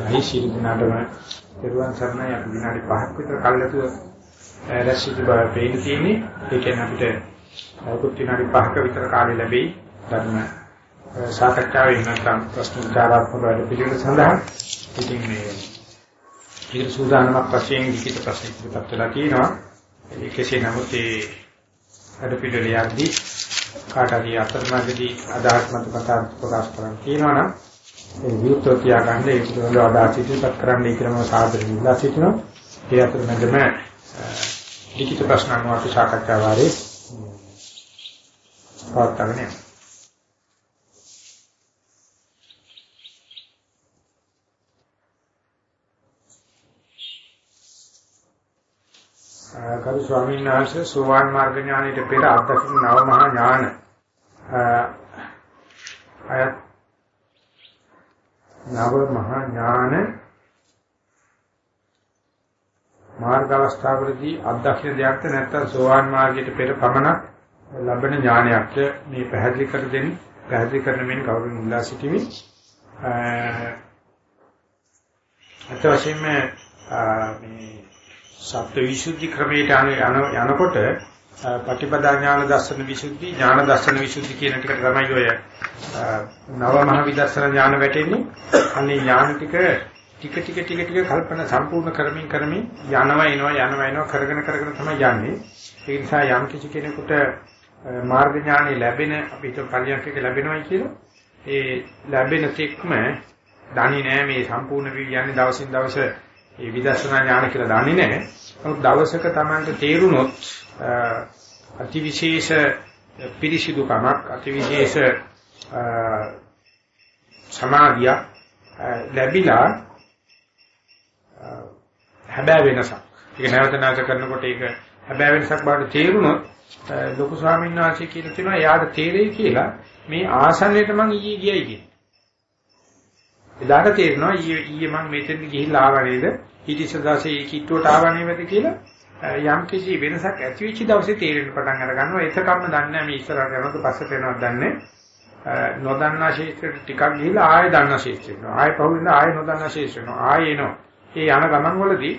ගහයි ශිරු දිනාටම පෙරුවන් සරණයි අපි විනාඩි 5ක් විතර කල්ලාතුව රැස්විච්ච බව පේන්න තියෙන්නේ. ඒ කියන්නේ අපිට අවුරුදු විනාඩි 5ක විතර කාලය ලැබෙයි ධර්ම සාකච්ඡාවේ නැත්නම් ප්‍රශ්න උත්තරාත්මක වැඩ පිළිවෙල සඳහා. ඉතින් මේ ඊට සූදානමක් වශයෙන් ලිඛිත ප්‍රශ්න ඉදිරිපත් වෙලා තියෙනවා. ඒ කෙසේ නමුත් ඒ වැඩ පිළිවෙල යද්දී කාට හරි අතරමැදි අදහස් මත කතා ප්‍රකාශ කරන්න තියෙනවා නම් ඒ විරුද්ධව තියාගන්න ඒ පිළිබඳව අදහස් ඉදිරිපත් කරන්න කියලා මම සාදරයෙන් ඉල්ලා සිටිනවා. ඒ අතරමැදම ලිඛිත ප්‍රශ්න අනුව අපි සාකච්ඡා වාරේ පවත්වාගෙන යමු. කරු ස්වාමීන් වහන්සේ සෝවාන් මාර්ග ඥානයට පෙර අත්දකින්න නව මහා ඥාන අයත් නව මහා ඥාන මාර්ග අවස්ථාවලදී අත්දකින්න දෙයක්ද නැත්නම් සෝවාන් මාර්ගයට පෙර පමණක් ලැබෙන ඥානයක්ද මේ පැහැදිලි කර දෙන්න පැහැදිලි කරන මෙන් කවුරුන් ඉල්ලා සිටිමි. අත වශයෙන්ම මේ සත්‍ය විසුද්ධි ක්‍රමයට යනකොට පටිපදා ඥාන දර්ශන විසුද්ධි ඥාන දර්ශන විසුද්ධි කියන ටික තමයි ඔය නව මහ විදර්ශන ඥාන වැටෙන්නේ. අනේ ඥාන ටික ටික ටික ටික ටික කල්පනා සම්පූර්ණ කරමින් කරමින් යනවා එනවා යනවා එනවා කරගෙන කරගෙන තමයි යන්නේ. ඒ නිසා යම් කිසි කෙනෙකුට මාර්ග ඥානෙ ලැබෙන අපි හිත පරියන්කක ලැබෙනවයි කියලා ඒ ලැබෙන තෙක්ම දන්නේ නැහැ මේ සම්පූර්ණ වී යන්නේ දවසින් දවස ඒ විදර්ශනා ඥාන කියලා දන්නේ නැහැ. නමුත් දවසක Tamanට තේරුනොත් අතිවිශේෂ පිරිසිදුකමක් අතිවිශේෂ සමාධිය ලැබිලා හැබෑ වෙනසක්. ඒක නැවත නැවත කරනකොට ඒක හැබෑ වෙනසක් බවට තේරුනොත් ලොකු ස්වාමීන් වහන්සේ කියලා තියෙනවා එයාට තේරෙයි කියලා මේ ආසන්නයට මං ඊයේ ගියයි කියලා. එදාට තේරෙනවා ඊයේ ඊයේ මම මෙතෙන් ගිහිල්ලා ආව නේද? ඊටිසදාසේ කිට්ටුවට ආව නේද කියලා යම් කිසි වෙනසක් ඇති වෙච්ච දවසේ තේරෙන්න පටන් අර ගන්නවා. එතකම්ම දන්නේ නැහැ මේ ඉස්සරහට යනකොට පස්සට යනවද දන්නේ නොදන්නා ශේත්‍රයට ටිකක් ගිහිල්ලා ආයෙ දන්නා ශේත්‍රයට යනවා. ආයෙ පහුවෙන්ද ආයෙ නොදන්නා ශේත්‍රයට යනවා. ආයෙ එනවා. ඒ යන ගමන් වලදී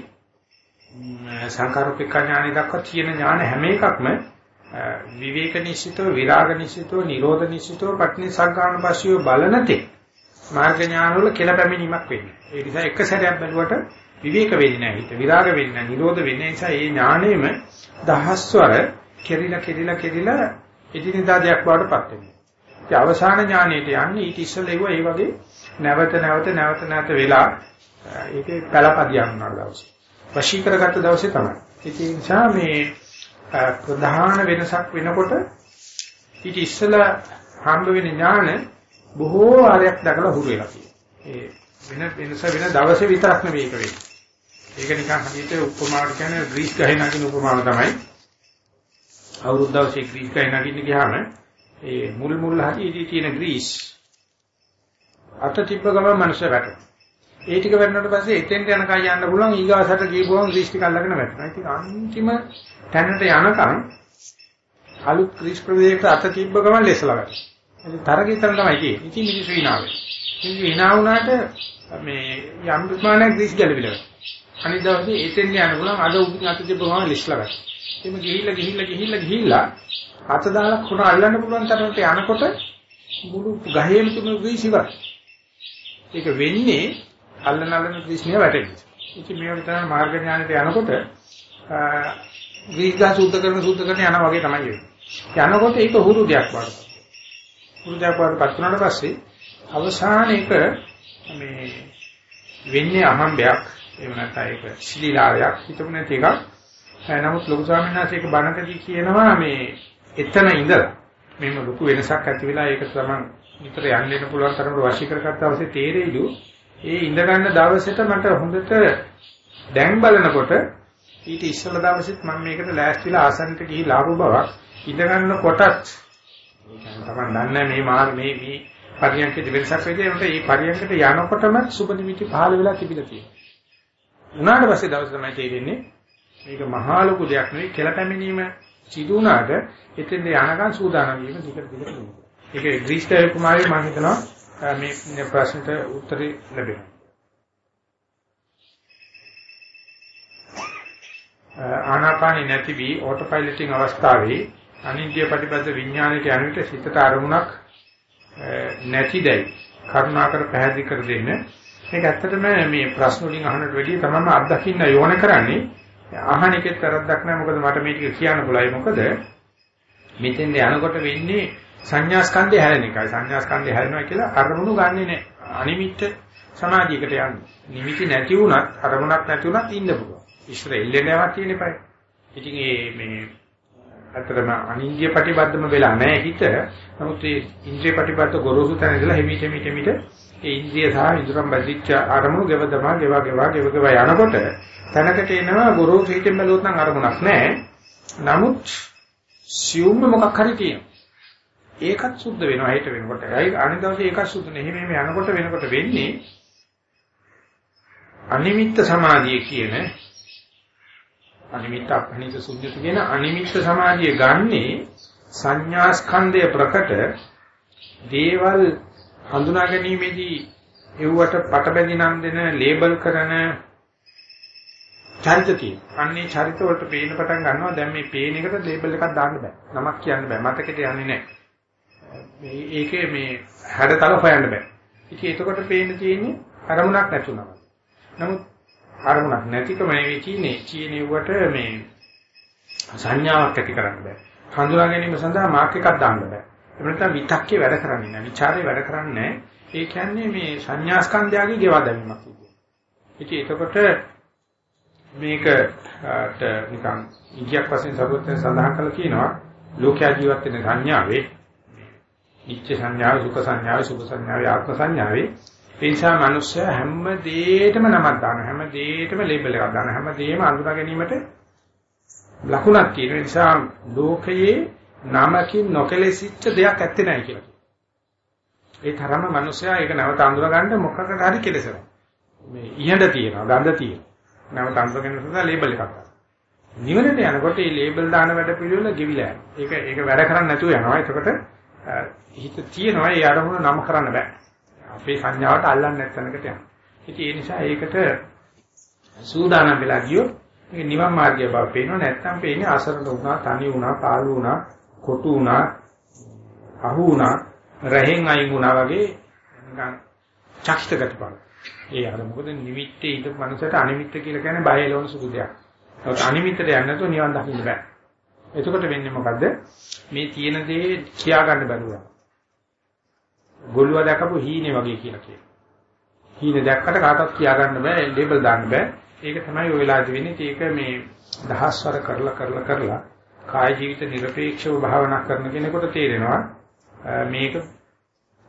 සංකාරූපික ඥානෙ දක්වා තියෙන ඥාන හැම එකක්ම විවේක නිශ්චිතව, විරාග නිශ්චිතව, නිරෝධ නිශ්චිතව, පට්නි සංකාරණ පස්සියෝ බලනතේ මාර්ග ඥාන වල කියලා පැමිණීමක් වෙන්නේ. ඒ නිසා එක සැරයක් බැලුවට විවේක වෙන්නේ නැහැ හිත. විරාග වෙන්නේ නැහැ, නිරෝධ වෙන්නේ නිසා මේ ඥාණයෙම දහස්වර කෙරිලා කෙරිලා කෙරිලා එදිනෙදා දෙයක් බවට පත් වෙනවා. ඒ අවසාන ඥාණයට යන්නේ ඊට ඉස්සෙල්ලා ඒව ඒ වගේ නැවත නැවත නැවත නැවත වෙලා ඒකේ පළපදියක් වුණා දවසේ. වශී කරගත්ත දවසේ තමයි. ඒ නිසා මේ ප්‍රධාන වෙනසක් වෙනකොට ඊට ඉස්සෙල්ලා හම්බ වෙන ඥාන බොහෝ ආරයක් දකලා හුරු වෙලා තියෙනවා. ඒ වෙන වෙනස වෙන දවසේ විතරක් නෙවෙයි ඒක වෙන්නේ. ඒක නිකන් හදිට උපමාවට කියන්නේ ග්‍රීස් ගහේ නගින උපමාව තමයි. අවුරුදු දවසේ ග්‍රීස් ගහේ නගින්න ගියාම ඒ මුල් මුල් හරියදී තියෙන ග්‍රීස් අත තිබ්බ ගමන් මනුෂ්‍ය වැටෙනවා. ඒ ටික වෙන්නට පස්සේ එතෙන්ට යනකම් යන්න පුළුවන් ඊගාසට ගිහුවම ග්‍රීස් ටික අල්ලගෙන වැටෙනවා. ඉතින් අන්තිම තැනට යනකම් අලුත් ග්‍රීස් ප්‍රදේශයකට අත තිබ්බ ගමන් ලෙසලා වැටෙනවා. ඉතින් තරගිතන තමයි තියෙන්නේ. ඉතින් මිනිස්සු hinaවේ. ඉතින් hina වුණාට මේ යම් ප්‍රමාණයක් ග්‍රීස් ගැලවිලා. අනිත් දවසේ එතෙන් යන්න පුළුවන් අද උඩින් අත ගමන් ලෙසලා වැටෙනවා. එimhe ගිහිල්ලා ගිහිල්ලා ගිහිල්ලා ගිහිල්ලා අත දාලා කුණ අල්ලන්න පුළුවන් තරමට යනකොට මුළු ගහේම තුන ඉවරයි. ඒක වෙන්නේ අල්ලන අල්ලන ක්‍රිස්නිය වැටෙන්නේ. ඉතින් මේ වගේ තමයි මාර්ග ඥානෙට යනකොට ගහ සූත්‍ර කරන සූත්‍ර කරන යනවා වගේ තමයි වෙන්නේ. යනකොට ඒක හුරු දෙයක් වඩපත්. හුරු දෙයක් වඩපත් වුණාට පස්සේ අවසාන එක මේ වෙන්නේ අහම්බයක්. එහෙම නැත්නම් ඒක ශිලීලාවයක් හිතමු නැති එකක්. නමුත් ලොකු ස්වාමීන් වහන්සේ ඒක බණකදී කියනවා මේ එතන ඉඳලා. මෙන්න ලොකු වෙනසක් ඇති වෙලා ඒක තමයි විතර යන්න දෙන්න පුළුවන් තරමට වශී කරගත්ත අවශ්‍ය තේරෙයිලු. ඒ ඉඳ ගන්න දවසේට මට හොඳට දැන් බලනකොට ඊට ඉස්සෙල්ලා දවසෙත් මම මේකට ලෑස්තිලා ආසන්නට ගිහිලා ආපු බවක්. ඉඳ ගන්නකොටත් තමයි දන්නේ මේ මාර් මේ මේ පරියන්කේ වෙනසක් වෙදී ඒකට මේ පරියන්කට යනකොටම සුබ නිමිති පහළ වෙලා තිබිලා තියෙනවා. උනාට පස්සේ දවස් තමයි තේරෙන්නේ මේක මහා ලොකු දෙයක් නෙවෙයි කියලා පැමිණීම සිදු වුණාට එතෙන්ද යනකම් සූදානම් වීම දිගට දිගට ඒක ග්‍රීස් කුමාරී මම හිතනවා මේ ප්‍රශ්නට උත්තරේ ලැබෙනවා. ආනාපානෙ නැති වී ඕටෝ පයිලටින් අවස්ථාවේ අනිත්‍ය ප්‍රතිපද විඥාණයට යන විට සිතට අරමුණක් නැතිදයි කරුණාකර පැහැදිලි කර දෙන්න. මේක ඇත්තටම මේ ප්‍රශ්න වලින් අහනට වැඩිය තමම අත්දකින්න යෝන කරන්නේ. අහන එකෙත් කරද්දක් නැහැ මොකද මට මේ ටික කියන්න පුළුවයි. මොකද මෙතෙන්ද යනකොට වෙන්නේ සංඥා ස්කන්ධය හැරෙන එකයි. සංඥා ස්කන්ධය හැරෙනවා කියලා අරමුණු ගන්නෙ නැහැ අනිමිත්ත සමාධියකට යන්නේ. නිමිති නැති වුණත් අරමුණක් නැති වුණත් ඉන්න පුළුවන්. ඉස්සර එල්ලෙනවා කියන එකයි. ඉතින් මේ අතරම අනින්ද්‍රිය ප්‍රතිබද්ධම වෙලා නැහැ හිත. නමුත් මේ ඉන්ද්‍රිය ප්‍රතිබද්ධ ගොරෝසු තැන ඉඳලා හිමිට හිමිට හිමිට ඒ ඉන්ද්‍රිය සහ ඉදරම් බැදිච්ච අරමුණු ගෙවදමා ගෙවා ගෙවා ගෙව ගෙව යනකොට තැනකට එනවා ගොරෝසු හිතෙන් බැලුවොත් නම් අරමුණක් නැහැ. නමුත් සියුම්ම මොකක් හරි තියෙනවා. ඒකත් සුද්ධ වෙනවා හිත වෙනකොට. ඒයි අනිත් දවසේ ඒකත් සුද්ධ නෙහි මේ යනකොට වෙනකොට වෙන්නේ අනිමිත්ත සමාධිය කියන අනිමිත්ත අපනිත සුද්ධිත කියන අනිමිත්ත සමාධිය ගන්නේ සංඥා ස්කන්ධය ප්‍රකට දේවල් හඳුනා ගැනීමේදී එව්වට පටබැඳි නම් දෙන ලේබල් කරන චරිතතිය. අන්නේ චරිත වලට පේන පටන් ගන්නවා දැන් මේ පේන එකට ලේබල් එකක් දාන්න බෑ. නමක් කියන්න බෑ. මතකෙට යන්නේ නැහැ. මේ ඒකේ මේ හැඩතල හොයන්න බෑ. ඉතින් එතකොට පේන්න තියෙන්නේ අරමුණක් නැතුණා. නමුත් අරමුණක් නැතිකම නෙවෙයි කියන්නේ කියනෙවට මේ සංඥාවක් ඇති කරන්න බෑ. හඳුනා ගැනීම සඳහා මාක් එකක් දාන්න බෑ. එහෙම නැත්නම් විතක්කේ වැඩ කරන්නේ නැහැ. ਵਿਚාරේ වැඩ කරන්නේ ඒ කියන්නේ මේ සංඥා ස්කන්ධයගේ ගෙවා දැමීමක් කියන්නේ. ඉතින් එතකොට මේකට නිකන් ඉගියක් වශයෙන් සරුවෙන් සඳහන් කළා කියනවා ලෝකයා ජීවත් වෙන සංඥාවේ නිත්‍ය සංඥාව, සුඛ සංඥාව, සුභ සංඥාව, ආත්ම සංඥාවේ ඒ නිසා මිනිස්සයා හැම දෙයකම නමක් දාන හැම දෙයකම ලේබල් එකක් දාන හැම දෙයක්ම අඳුනා ගැනීමට ලකුණක් තියෙන නිසා ලෝකයේ නමකින් නොකලෙසිච්ච දෙයක් ඇත්තේ නැහැ කියලා. ඒ තරම මිනිස්සයා ඒක නැවත අඳුර ගන්න මොකකට හරි කෙලසනවා. මේ ඉහඳ තියෙනවා, ගඳ තියෙනවා. නැවත අඳුර ගන්න සඳහා ලේබල් එකක් දානවා. නිවනට යනකොට මේ ලේබල් දාන වැඩ පිළිවෙල ගෙවිලා යනවා. ඒක ඒක වැඩ කරන්නේ නැතුව යනවා. එතකොට හිත තියෙනවා ඒ අරමුණ නම් කරන්න බෑ. අපේ සංඥාවට අල්ලන්නේ නැත්නම්කට යනවා. ඉතින් ඒ නිසා ඒකට සූදානම් වෙලා ගියොත් මේ නිවන් මාර්ගය බව පේනවා නැත්නම් පේන්නේ අසරණ වුණා, තනි වුණා, පාළු වුණා, කොටු වුණා, අහු වුණා, රහෙන් අයින් වුණා වගේ නිකන් චක්ෂිත ගතිපල. ඒ අර මොකද නිමිත්තේ ඉඳ මනසට අනිමිත්ත කියලා කියන්නේ බය එළවන සුදු දෙයක්. ඒත් අනිමිත්තට යන්නේ නැතුව නිවන් දකින්න බෑ. එතකොට වෙන්නේ මොකද්ද? මේ තියෙන දේ කියා ගන්න බැරුව. ගොළුව දැකපු හීනේ වගේ කියලා කියනවා. හීනේ දැක්කට කාටවත් කියාගන්න බෑ ලේබල් දාන්න බෑ. ඒක තමයි ඔය වෙලාවේ වෙන්නේ. ඒක මේ දහස්වර කරලා කරලා කරලා කාය ජීවිත නිර්පේක්ෂව භාවනා කරන කෙනෙකුට තේරෙනවා මේක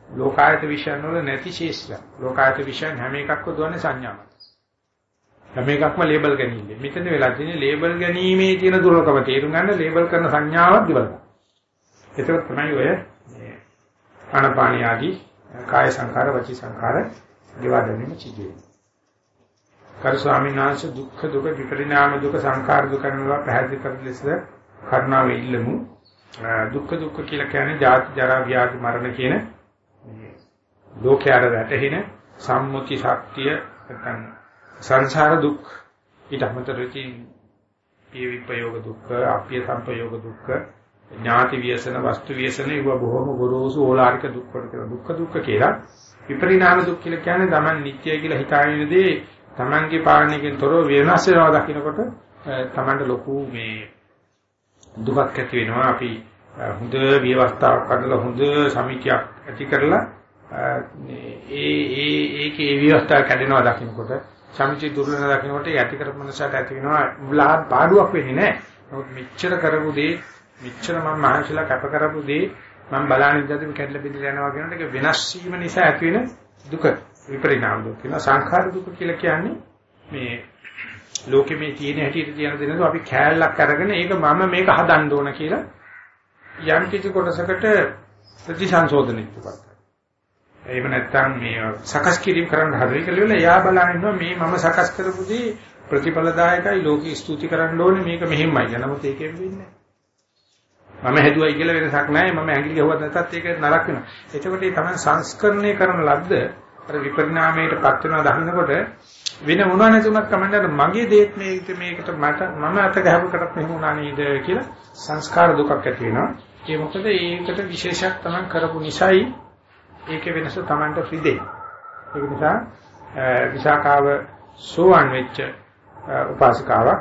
ලෝකායත විෂයන් වල නැති ශේෂය. ලෝකායත විෂයන් හැම එකක්ම දුවන්නේ සංඥාවක්. හැම එකක්ම ලේබල් ගැනීම. මෙතන වෙලා තියෙන්නේ ලේබල් ගැනීමේ තියෙන දුර්වලකම තේරුම් ගන්න ලේබල් කරන සංඥාවක් දිවලා. ඒක තමයි ඔය ආනපානිය ආදී කාය සංකාර වචී සංකාර ගෙවා දැමීම සිදුවේ. කරු ස්වාමීන් වහන්සේ දුක්ඛ දුක විපරිණාම දුක සංකාර දුක කරනවා පැහැදිලි කර ලෙස කරුණාව ඉල්ලමු. දුක්ඛ දුක්ඛ කියලා කියන්නේ ජාති ජරා ව්‍යාධි මරණ කියන ලෝකයට වැටෙන සම්මුති ශක්තිය නැත්නම් සංසාර දුක් ඊට අමතරව පිය විපයෝග දුක්ඛ අප්‍ය සම්පයෝග දුක්ඛ ඥාති ව්‍යසන වස්තු ව්‍යසන ඒව බොහොම ගොරෝසු ඕලාරික දුක් කොට කියලා දුක්ඛ දුක්ඛ කියලා. විපරිණාම දුක් කියලා කියන්නේ Taman නිත්‍යයි කියලා හිතාගෙනදී Tamanගේ පාලනයකින් තොරව වෙනස් වෙනවා දකින්නකොට Tamanට ලොකු මේ දුකක් ඇති වෙනවා. අපි හොඳ විවස්ථාවක් කරලා හොඳ සමිතියක් ඇති කරලා ඒ ඒ ඒකේ විවස්ථාව කැඩෙනවා දකින්නකොට සමිතිය දුර්ලභ දකින්නකොට යටි කරපු මනසට ඇති වෙනවා. පාඩුවක් වෙන්නේ නැහැ. නමුත් මෙච්චර කරපු දේ මෙච්චර මම මහන්සිලා කැප කරපු දේ මම බලන්නේ ඉඳන් කැඩලා බිඳලා යනවා කියන එක වෙනස් වීම නිසා ඇති වෙන දුක විපරිණාම දුක කියන සංඛාර දුක කියලා කියන්නේ මේ ලෝකෙ මේ තියෙන හැටියට කියන දෙනද අපි කෑල්ලක් අරගෙන ඒක මම මේක හදන්න ඕන කියලා යම් කිසි කොටසකට ප්‍රතිසංශෝධනෙ ඉදපත් එහෙම නැත්නම් මේ සකස් කිරීම කරන්න හදරි කියලා එයා බලනවා මේ මම සකස් කරපු දේ ප්‍රතිඵලදායකයි ලෝකෙ ස්තුති කරන්න ඕනේ මේක මෙහෙමයි. නමුත් ඒකෙන් වෙන්නේ මම හැදුවයි කියලා වෙනසක් නැහැ. මම ඇඟිලි ගහුවත් නැතත් ඒක නරක වෙනවා. එතකොට මේ තමයි සංස්කරණය කරන ලද්ද අර විපරිණාමයට පත් වෙනවා දකින්නකොට වෙන මොනවා නැතුණත් කමන්නේ මගේ දේත් මේකට මේකට මට මම අත ගහපුකටත් මෙහෙම වුණා නේද කියලා සංස්කාර දුකක් ඇති වෙනවා. ඒ මොකද ඒකට විශේෂයක් තමයි කරපු නිසායි ඒකේ වෙනස Tamanට රිදෙයි. ඒක නිසා විසාකාව සෝවන් වෙච්ච උපාසිකාවක්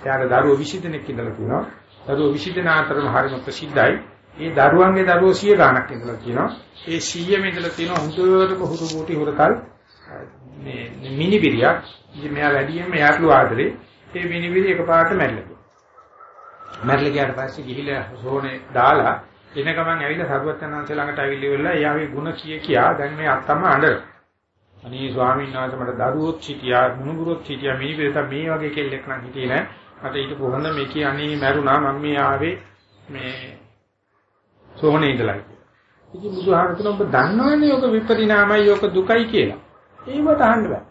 එයාගේ දරුවෝ 20 දෙනෙක් ඉඳලා තියෙනවා. දරුවෝ 20 දෙනා අතරම හරිම ප්‍රසිද්ධයි. ඒ දරුවන්ගේ දරුවෝ 100 ගාණක් ඉඳලා තියෙනවා. ඒ 100 මෙදලා තියෙන හොඳටම හුරු කෝටි හුරකල් මේ මිනිබිරියක්. ඉතින් මෙයා වැඩියෙන් මෙයාටලු ආදරේ. ඒ මිනිබිරිය එකපාරට මැරිලා. මැරිලා ගියාට පස්සේ ගිහිලා සෝනේ දාලා එන ගමන් ඇවිල්ලා සරුවත්තරනාංශ ළඟට ඇවිල්ලි වෙලා එයාගේ ಗುಣ කිය කියා දැන් මේ අත්තම අඬන. අනේ ස්වාමීන් වහන්සේ මට දරුවොත් හිටියා මුණුබුරොත් හිටියා මිනිබිරිය මේ වගේ කෙල්ලෙක් නම් හිටියේ නෑ. මට ඊට කොහොමද මේ කියන්නේ මැරුණා මම මේ ආවේ මේ සෝහනේ ඉඳලා ඉතින් බුදුහාමතුන ඔබ දන්නවනේ ඔක විපරිණාමයි ඔක දුකයි කියලා. ඒවට අහන්න බෑ.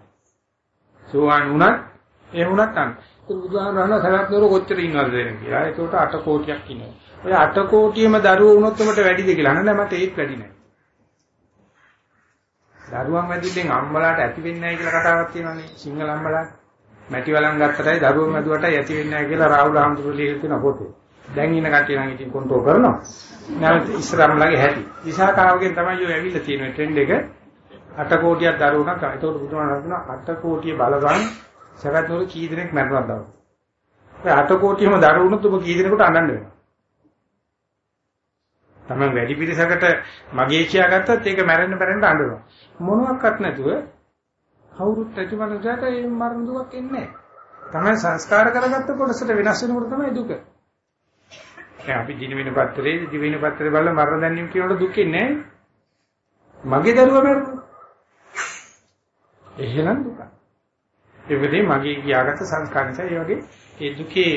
සෝවාන් වුණත් ඒ වුණත් අන්න. ඒක බුදුහාම රහන සරත් නෝර කොච්චර ඉන්නවද දෙන්න කියලා. ඒකට 8 කෝටියක් ඉන්නවා. ඔය 8 කෝටියම දරුවෝ වුණොත් උඹට වැඩිද කියලා. නෑ මට ඒත් වැඩි නෑ. දරුවන් වැඩිෙන් අම්මලාට ඇති වෙන්නේ නැහැ කියලා කතාවක් තියෙනවානේ සිංහල අම්මලාට. මැටි වලන් ගත්තටයි දරුවෝ මැදුවටයි ඇති වෙන්නේ නැහැ කියලා රාහුල හාමුදුරුවෝ ලියලා තියෙන පොතේ. දැන් ඉන්න කට්ටිය නම් ඉතින් කන්ට්‍රෝල් කරනවා. නැවත ඉස්රාම්ලගේ හැටි. විසාකාවගෙන් තමයි ඔය ඇවිල්ලා තියෙන ට්‍රෙන්ඩ් එක 8 කෝටියක් දරුවෝනක්. ඒතකොට බුදුහාම කියනවා 8 කෝටිය බලගන්න සවැත්වල කී දෙනෙක් මැරුණාද දවස්. ඔය 8 කෝටියම දරුවුනොත් ඔබ කී දෙනෙකුට අඬන්න වෙනවා. තමයි වැඩි පිරිසකට මගේ කියාගත්තත් ඒක මැරෙන්න බැරෙන්න අඬනවා. මොනවත් නැතුව කවුරුත් ඇති මනුස්සයට ඒ මරණ දුකක් එන්නේ නැහැ. තමයි සංස්කාර කරගත්ත කොටසට වෙනස් වෙනකොට තමයි දුක. දැන් අපි දින වෙන පත්‍රයේ දිවින පත්‍රේ බලලා මරණ දැනීම කියනකොට දුක් ඉන්නේ මගේ දරුවා මරුණා. එහෙනම් දුක. ඒ වෙලේ මගේ කියාගත්ත සංස්කාර නිසා ඒ වගේ ඒ දුකේ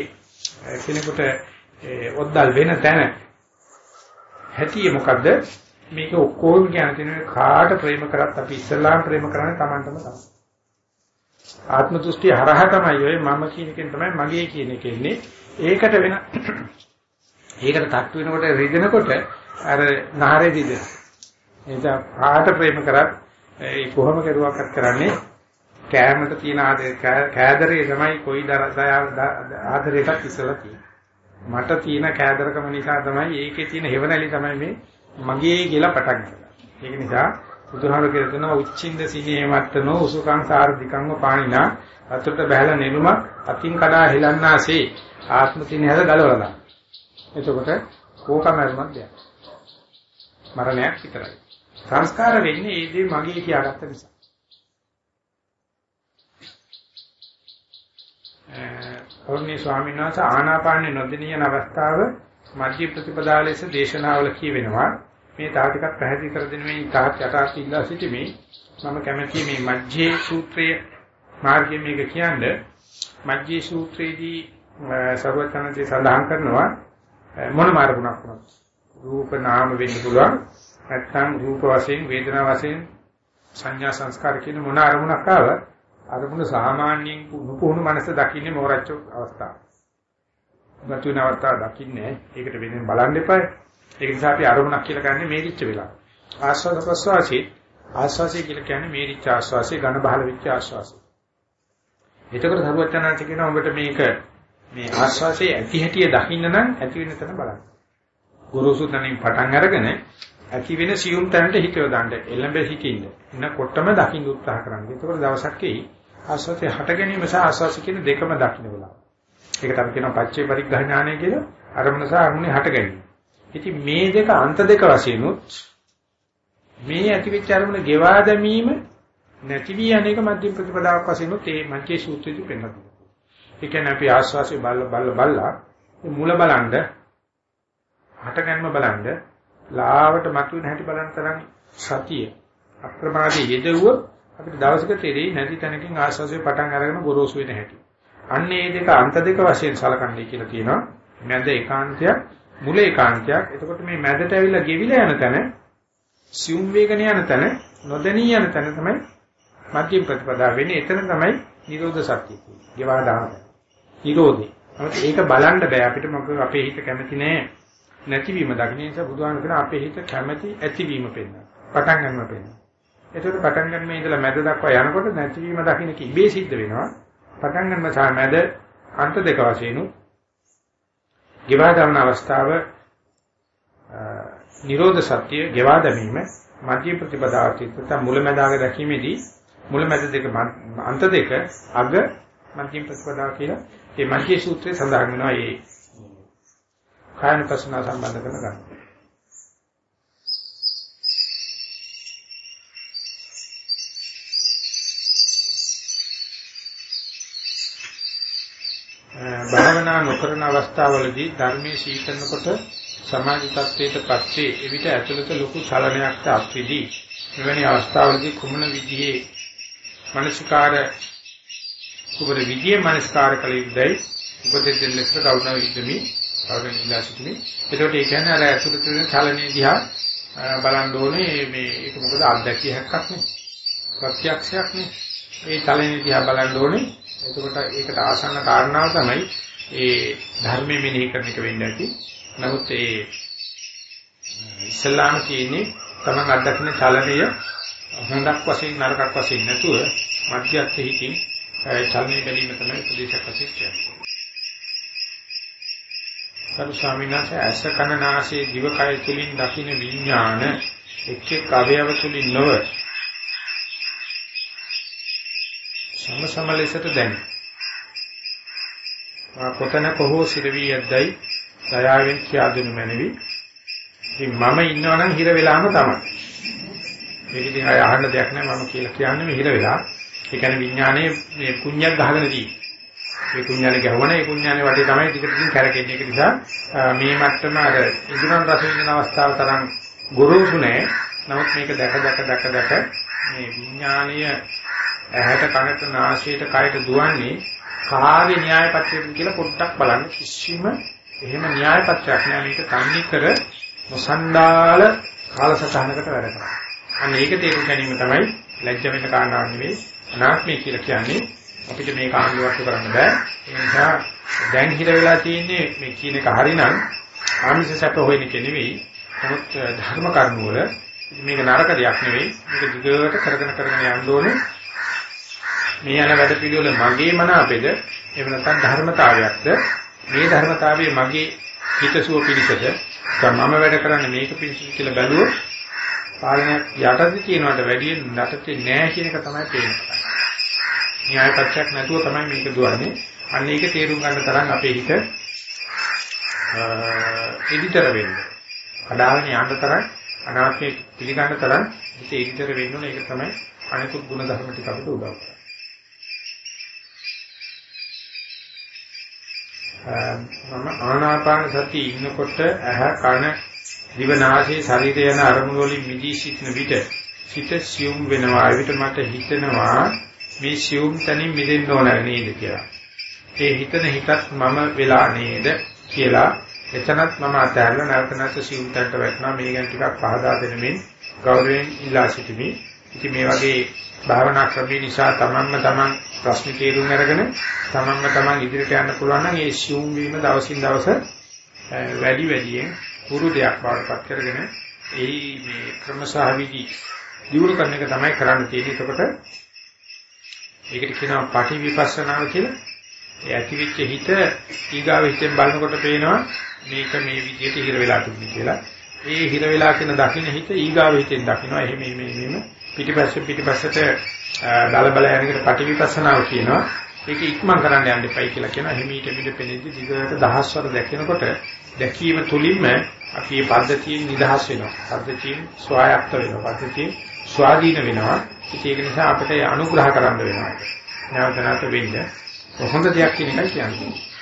කෙනෙකුට ඔද්දල් වෙන තැන හැටියේ මොකද්ද මේක ඔක්කොම කියන තියෙන කාට ප්‍රේම කරත් අපි ඉස්සල්ලාම ප්‍රේම කරන්නේ Tamanටම තමයි. ආත්ම දෘෂ්ටි හරහා තමයි ඔය මම කියන එකෙන් තමයි මගේ කියන එක එන්නේ. ඒකට වෙන ඒකට තට්ටු වෙනකොට රිදෙනකොට අර නහරේ දිද. එතන කාට ප්‍රේම කරත් ඒ කොහොම කරුවක්වත් කරන්නේ කෑමට තියෙන කෑදරේ තමයි කොයි දරසය ආදරයටත් ඉස්සලා තියෙන්නේ. මට තියෙන කෑදරකම නිසා තමයි ඒකේ තියෙන හේවණලි තමයි මේ මගේ කියලා පටන් ගන්නවා. ඒක නිසා බුදුහාමුදුරු කියලා දෙනවා උච්චින්ද සිනේ මත්තනෝ උසුකං සාර්ධිකංව පාණිනා අතුරට බහැලා නෙළුමක් අතින් කඩා හෙලන්නාසේ ආත්ම තිනහද ගලවලා දාන. එතකොට කෝකමරුමක් දෙයක්. මරණයක් විතරයි. සංස්කාර වෙන්නේ ඒ දේ මගේ කියාගත්ත නිසා. කෞර්ණී ස්වාමීන් වහන්සේ ආනාපාන නොදෙනියන අවස්ථාව මධ්‍ය ප්‍රතිපදා ලෙස දේශනාවල කියවෙනවා. මේ තා ටිකක් පැහැදිලි කර දෙන මේ තාත් යටාර්ථ ඉල්ලා සිටීමේ. මම කැමැති මේ මජ්ජේ සූත්‍රයේ මාර්ගයේ මේක කියන්නේ. මජ්ජේ සූත්‍රයේදී සර්වඥාන්සේ සඳහන් කරනවා මොන මාර්ගුණක් වුණත් රූප නාම වෙන්න පුළුවන්. නැත්නම් රූප වශයෙන් වේදනා වශයෙන් සංඥා සංස්කාර කියන මොන අරමුණක් ආව අරමුණ සාමාන්‍යයෙන් නුපුහුණු මනස දකින්නේ මොරච්ච අවස්ථාව. ගතු වෙන අවස්ථාව දකින්නේ ඒකට වෙනින් බලන්න එපා. ඒක නිසා අපි අරමුණක් කියලා ගන්න මේරිච්ච වෙලා. ආස්වාද ප්‍රසවාසී ආස්වාසී කියලා කියන්නේ මේරිච්ච ආස්වාසී ඝන බහල වෙච්ච ආස්වාසී. එතකොට සරුවචනාංශ කියනවා ඔබට මේක මේ ආස්වාසයේ ඇති හැටිය දකින්න නම් ඇති වෙන තැන බලන්න. ගුරුසු තනින් පටන් අරගෙන ඇති වෙන සියුම් තැනට හිතව දාන්න. එළඹ හිතින්න. එනකොටම දකින්න උත්සාහ කරන්න. එතකොට දවසක් එයි ආස්වාසයේ හට ගැනීම සහ ආස්වාසය කියන දෙකම දකින්න වෙලාව. ඒකට අපි කියනවා පච්චේ පරිග්‍රහ ඥානය කියලා අරමුණ සහ අරමුණේ හට ගැනීම. ඉතින් මේ දෙක අන්ත දෙක වශයෙන් උත් මේ ඇතිවෙච්ච අරමුණ ගෙවා දැමීම නැති වී අනේක මධ්‍යම ප්‍රතිපදාවක් වශයෙන් උත් මේ මධ්‍ය සූත්‍රයේදී පෙන්නනවා. ඒ කියන්නේ අපි ආස්වාසිය බල්ල බල්ල බල්ලා මුල බලන්න හටගන්ම බලන්න ලාවට මතුවෙන හැටි බලන්න තරම් සතිය අප්‍රමාදී යෙදුවොත් අපිට දවසක තෙරෙයි නැති තැනකින් ආස්වාසිය පටන් අරගෙන ගොරෝසු වෙන හැටි. අන්න ඒ දෙක අන්ත දෙක වශයෙන් සලකන්නේ කියලා කියනවා. මැද ඒකාන්තයක් මුල ඒකාන්තයක්. එතකොට මේ මැදට ඇවිල්ලා ගෙවිලා යන තැන සියුම් වේගන යන තැන නොදැනී යන තැන තමයි මධ්‍යම ප්‍රතිපදා වෙන්නේ. එතන තමයි නිරෝධ සත්‍ය කියන්නේ. ගෙවා දාන. නිරෝධේ. නමුත් ඒක බලන්න බෑ අපිට මොකද අපේ හිත කැමති නෑ නැතිවීම දකින්න නිසා බුදුහාම කියන අපේ හිත කැමැති ඇතිවීම පෙන්වන. පටන් ගන්නව පෙන්වන. ඒකට පටන් ගන්න මේ ඉඳලා මැද දක්වා යනකොට නැතිවීම දකින්න කිඹේ සිද්ධ වෙනවා. පටන් ගන්න සහ මැද අන්ත දෙක වශයෙන් ගෙවා ගන්න අවස්ථාව නිරෝධ සත්‍ය ගෙවා දැමීම මධ්‍ය ප්‍රතිපදාවට මුලැමැදාග දැකීමේදී මුලැමැද දෙක අන්ත දෙක අග මධ්‍යම ප්‍රතිපදාව කියලා මේ මධ්‍ය සූත්‍රයේ සඳහන් වෙනවා මේ කායනුපස්සන සම්බන්ධ කරන ගන්න. භාවනා නොකරන අවස්ථාවලදී ධර්මයේ සීකරනකොට සමාධි තත්වයට පස්සේ එවිට ඇතුළත ලොකු චලනයක් අත්විදී මෙවැනි අවස්ථාවලදී කුමන විදිහේ මානසිකාර කුමන විදිහේ මානසිකාර කළ යුතුයි උපදෙස් දෙන්න ලෙස කවුරුනා විද්දමි කවුරුන් ඉලා සිටිමි එතකොට ඒ කියන්නේ අර ඇතුළත තියෙන චලනයේ දිහා බලන්න ඕනේ මේ ඒක මොකද අත්දැකියක් නේ. ප්‍රත්‍යක්ෂයක් නේ. ඒ චලනයේ දිහා බලන්න ඕනේ. එතකොට ඒකට ආසන්න කාරණාව තමයි ඒ ධර්මයේ මෙනෙහි කරන එක වෙන්නේ නැති නමුත් ඒ ඉස්ලාම කියන්නේ තමන් අත්දකින්න චලනය හොඳක් වශයෙන් නරකක් වශයෙන් නැතුව මධ්‍යස්ථ හිතින් චලනය බැලීම තමයි උපදේශක වශයෙන් කියන්නේ. සරු ස්වාමීන් වහන්සේ ඇස කන නාසය දිවකය තුලින් දකින්න විඥාන එක් එක් අවයව තුලින් නොව සම සම ලෙසට දැනේ. කොතනක හෝ සිරවි යද්දයි දයාවෙන් කියා දෙනු මැනවි. ඉතින් මම ඉන්නවා නම් හිර වෙලාම තමයි. මේක ඉතින් අය අහන්න දෙයක් නෑ මම කියලා කියන්නේ මේ හිර වෙලා. ඒ කියන්නේ විඥානයේ මේ කුණ්‍යක් ගහගෙන තියෙන්නේ. මේ කුණ්‍යානේ ගැහුවන ඒ කුණ්‍යානේ වටේ තමයි ටික ටික කැරකෙන්නේ. ඒක නිසා මේ මට්ටම අර ඉදුණන් රස විඳින අවස්ථාව තරම් ගොරෝසු නෑ. නමුත් මේක දැක දැක දැක දැක මේ විඥානීය ඇහැට කනට නාසයට කයට දුවන්නේ කාගේ න්‍යාය පත්‍රයද කියලා පොඩ්ඩක් බලන්න කිසිම එහෙම න්‍යාය පත්‍රයක් නෑ මේක තන්නේ කර මොසන්ඩාල කාලසටහනකට වැඩ කරනවා. අන්න ඒක තේරුම් ගැනීම තමයි ලැජ්ජ වෙන්න කාරණාවක් නෙවෙයි අනාත්මය කියලා කියන්නේ අපිට මේක ආන්දෝලනය කරන්න බෑ. ඒ නිසා දැන් හිර වෙලා තියෙන්නේ මේ කියන එක හරිනම් ආමිෂ සැප හොයන එක නෙවෙයි. නමුත් ධර්ම කර්ම වල මේක නරක දෙයක් නෙවෙයි. මේක දිගට කරගෙන කරගෙන යන්න ඕනේ. මේ යන වැඩ පිළිවෙල මගේ මන අපේද එහෙම නැත්නම් ධර්මතාවයක්ද මේ ධර්මතාවයේ මගේ හිතසුව පිළිසද මම වැඩ කරන්නේ මේක පිළිසද කියලා බැලුවොත් පාලනයක් යටදී කියනවට වැඩිය නැටතේ නෑ කියන එක තමයි තේරෙන්නේ. න්‍යාය පත්‍යක් නැතුව තමයි මේක දුවන්නේ. අන්න ඒක තේරුම් ගන්න තරම් අපේ හිත එඩිටර වෙන්න. කඩාගෙන යන්න තරම් අනාත්මය පිළිගන්න තරම් හිත එඩිටර වෙන්න ඕනේ. ඒක තමයි අනිකුත් ගුණ ධර්ම ටික අපිට උදව් කරන්නේ. මම ආනාපාන සතිය ඉන්නකොට ඇහ කන දිව නාසය ශරීරය යන අරමුණු වලින් මිදී සිටින විට හිත සියුම් වෙනවා ඒ විට මට හිතෙනවා මේ සියුම් තනින් මිදෙන්න ඕන නේද කියලා. ඒ හිතන හිතත් මම වෙලා නේද කියලා එතනත් මම අතහැරලා නැවත නැවත සියුම් තන්ට වැටෙනවා මේ ගැන ටිකක් පහදා දෙනමින් ගෞරවයෙන් ඉල්ලා සිටිමි. ඉතින් මේ වගේ භාවනා ක්‍රමී නිසා තමන්ම තමන් ප්‍රශ්න තේරුම් අරගෙන තමන්ම තමන් ඉදිරියට යන්න පුළුවන් නම් ඒ සියුම් වීම දවසින් දවස වැඩි වැඩියෙන් පුරු දෙයක් බවට පත් කරගෙන ඒ මේ ක්‍රමසහ විදි දියුණු කරන එක තමයි කරන්න තියෙන්නේ. එතකොට ඒකට කියනවා පටි විපස්සනාව කියලා. ඒ ඇතිවිච්ච හිත ඊගාව හිතෙන් බලනකොට පේනවා මේක මේ විදිහට හිර වෙලා තිබුණේ කියලා. ඒ හිර වෙලා කියන දකින්න හිත ඊගාව හිතෙන් දකින්නවා. එහෙම මේ මේ පිටිපස්ස පිටිපස්සට දල බල යන එකට පටිවිපස්සනාව කියනවා. ඒක ඉක්මන් කරන්න යන්න එපයි කියලා කියනවා. හිමීට මිට පෙනෙද්දි දිගට දහස්වර දැකිනකොට දැකීම තුලින්ම අපි මේ පද්ධතියෙන් නිදහස් වෙනවා. පද්ධතියෙන් ස්වායක්ත වෙනවා. පද්ධතියෙන් ස්වාධීන වෙනවා. ඒක නිසා අපිට අනුග්‍රහ කරන්න වෙනවා. නැවත නැවත වෙන්න. හොඳ දෙයක් කියන එකයි කියන්නේ.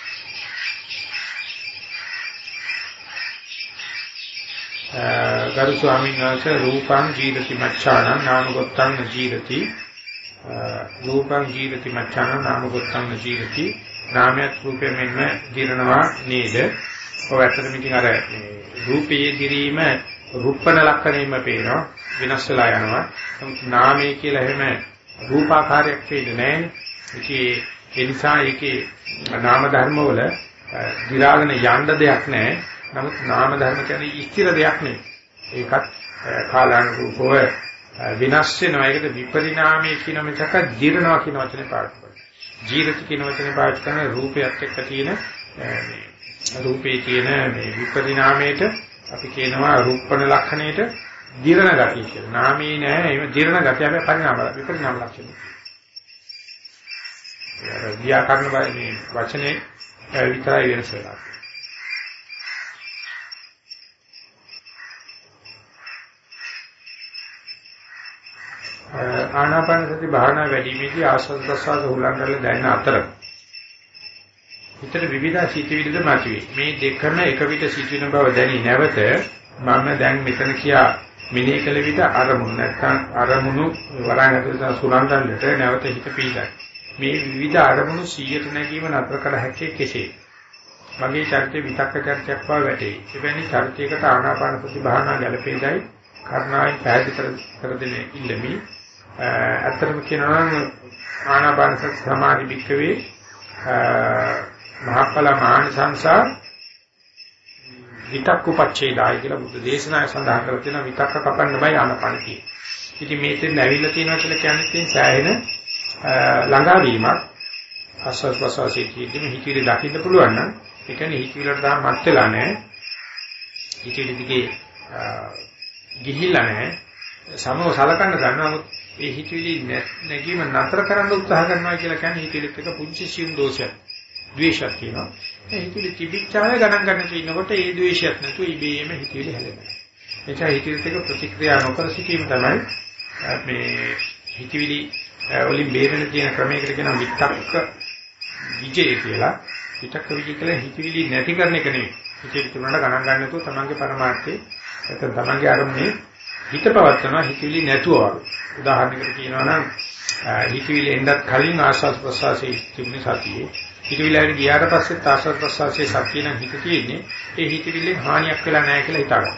Uh, ගරු ස්වාමීන් වහන්සේ රූපං ජීරති මච්ඡාන නාමගතං ජීරති uh, රූපං ජීරති මච්ඡාන නාමගතං ජීරති නාමයක් රූපයෙන් මෙන්න දිරනවා නේද? ඔය ඇත්තටම ඉතින් අර රූපයේ දිරීම රූපණ ලක්ෂණයෙන්ම පේනවා වෙනස් වෙලා යනවා. නමුත් නාමය කියලා එහෙම රූපාකාරයක් වෙන්නේ නැහැ ඒ නිසා ඒකේ නාම ධර්ම වල uh, දිරාගෙන යන්න දෙයක් නැහැ. නමුත් නාම ධර්ම කියන්නේ ස්ථිර දෙයක් නෙවෙයි. ඒකත් කාලානුරූපව විනාශ වෙනවා. ඒකට විපරිණාමයේ කියන මිසක ජීර්ණවා කියන වචනේ පාවිච්චි කරනවා. ජීවිත කියන වචනේ පාවිච්චි කරන රූපයත් එක්ක තියෙන රූපේ තියෙන මේ විපරිණාමයට අපි කියනවා රූපණ ලක්ෂණයට ජීර්ණ ගතිය කියලා. නාමේ නෑ ඒ ජීර්ණ ගතිය අපි පරිණාම විපරිණාම ලක්ෂණය. ව්‍යාකරණ මේ වචනේ විතරයි වෙනස වෙලා. ආනාපාන සති භාවනා වැඩිමේදී ආස්වාද ප්‍රසආද උලං කරලා දැනෙන අතර හිතට විවිධ සිතිවිලිද මතුවේ. මේ දෙකම එක විට සිටින බව දැනි නැවත මම දැන් මෙතන කියා මිනේ කළ විට අරමුණු නැත්නම් අරමුණු වරාගත සුලංගන්නට නැවත හිත පීඩයි. මේ විවිධ අරමුණු 100ට නැගීම නතර කර හැකි කෙසේ? මගේ චර්ිතේ විතක්ක චර්චයක් බව වැටේ. එවැනි චර්ිතයකට ආනාපාන සති භාවනා ගැලපෙයිදයි කර්ණාවෙන් පැහැදිලි කර දෙන ඉල්ලමි. අතරම කියනවා නම් ආනාපාන සති සමාධි වික්කවේ මහඵල මානසංසා විතක්ක උපච්ඡේදායි කියලා බුද්ධ දේශනාවේ සඳහන් කරලා තියෙනවා විතක්ක කපන්න බයි ආනාපාන කියේ. ඉතින් මේකෙන් ඇවිල්ලා තියෙනවා කියලා කියන්නේ සෑහෙන ළඟාවීමක් ආස්වාද ප්‍රසවාසයේ තියෙන හිතවිලි දකින්න පුළුවන් නම් ඒ කියන්නේ හිතවිලට තාම මත් වෙලා නැහැ. හිතවිලි දිගේ ගිහිල්ලා නැහැ. සමව සලකන්න ගන්නවා නමුත් ඒ හිතවිලි නැගීම නතර කරන්න උත්සාහ කරනවා කියලා කියන්නේ හිතවිලිත් එක පුංචි සියුම් දෝෂයක්. ද්වේෂයක් තියෙනවා. ඒ හිතවිලි තිබිච්චාවේ ගණන් ගන්න තියෙනකොට ඒ ද්වේෂයක් නැතුව ඉබේම හිතවිලි හැලෙනවා. එචා හිතවිලිත් එක ප්‍රතික්‍රියා නොකර සිටීම තමයි මේ හිතවිලි වලින් බේරෙන තියෙන ක්‍රමයකට කියනවා විතක්ක විජය කියලා. විතක්ක විජය කියලා හිතවිලි නැති කරන එක නෙවෙයි. හිතවිලි තුනට ගණන් ගන්න නැතුව තමන්ගේ පරමාර්ථේ නැත්නම් තමන්ගේ අරමුණේ හිත පවත්වනවා හිතවිලි නැතුව වගේ. උදාහරණයකට කියනවා නම් හිතවිලි එන්නත් කලින් ආස්වාද ප්‍රසවාසයේ තිබුණ සතියේ හිතවිලි හරි ගියාට පස්සේ ආස්වාද ප්‍රසවාසයේ සතිය නම් හිත තියෙන්නේ ඒ හිතවිල්ලෙන් හානියක් වෙලා නැහැ කියලා හිතාගන්න.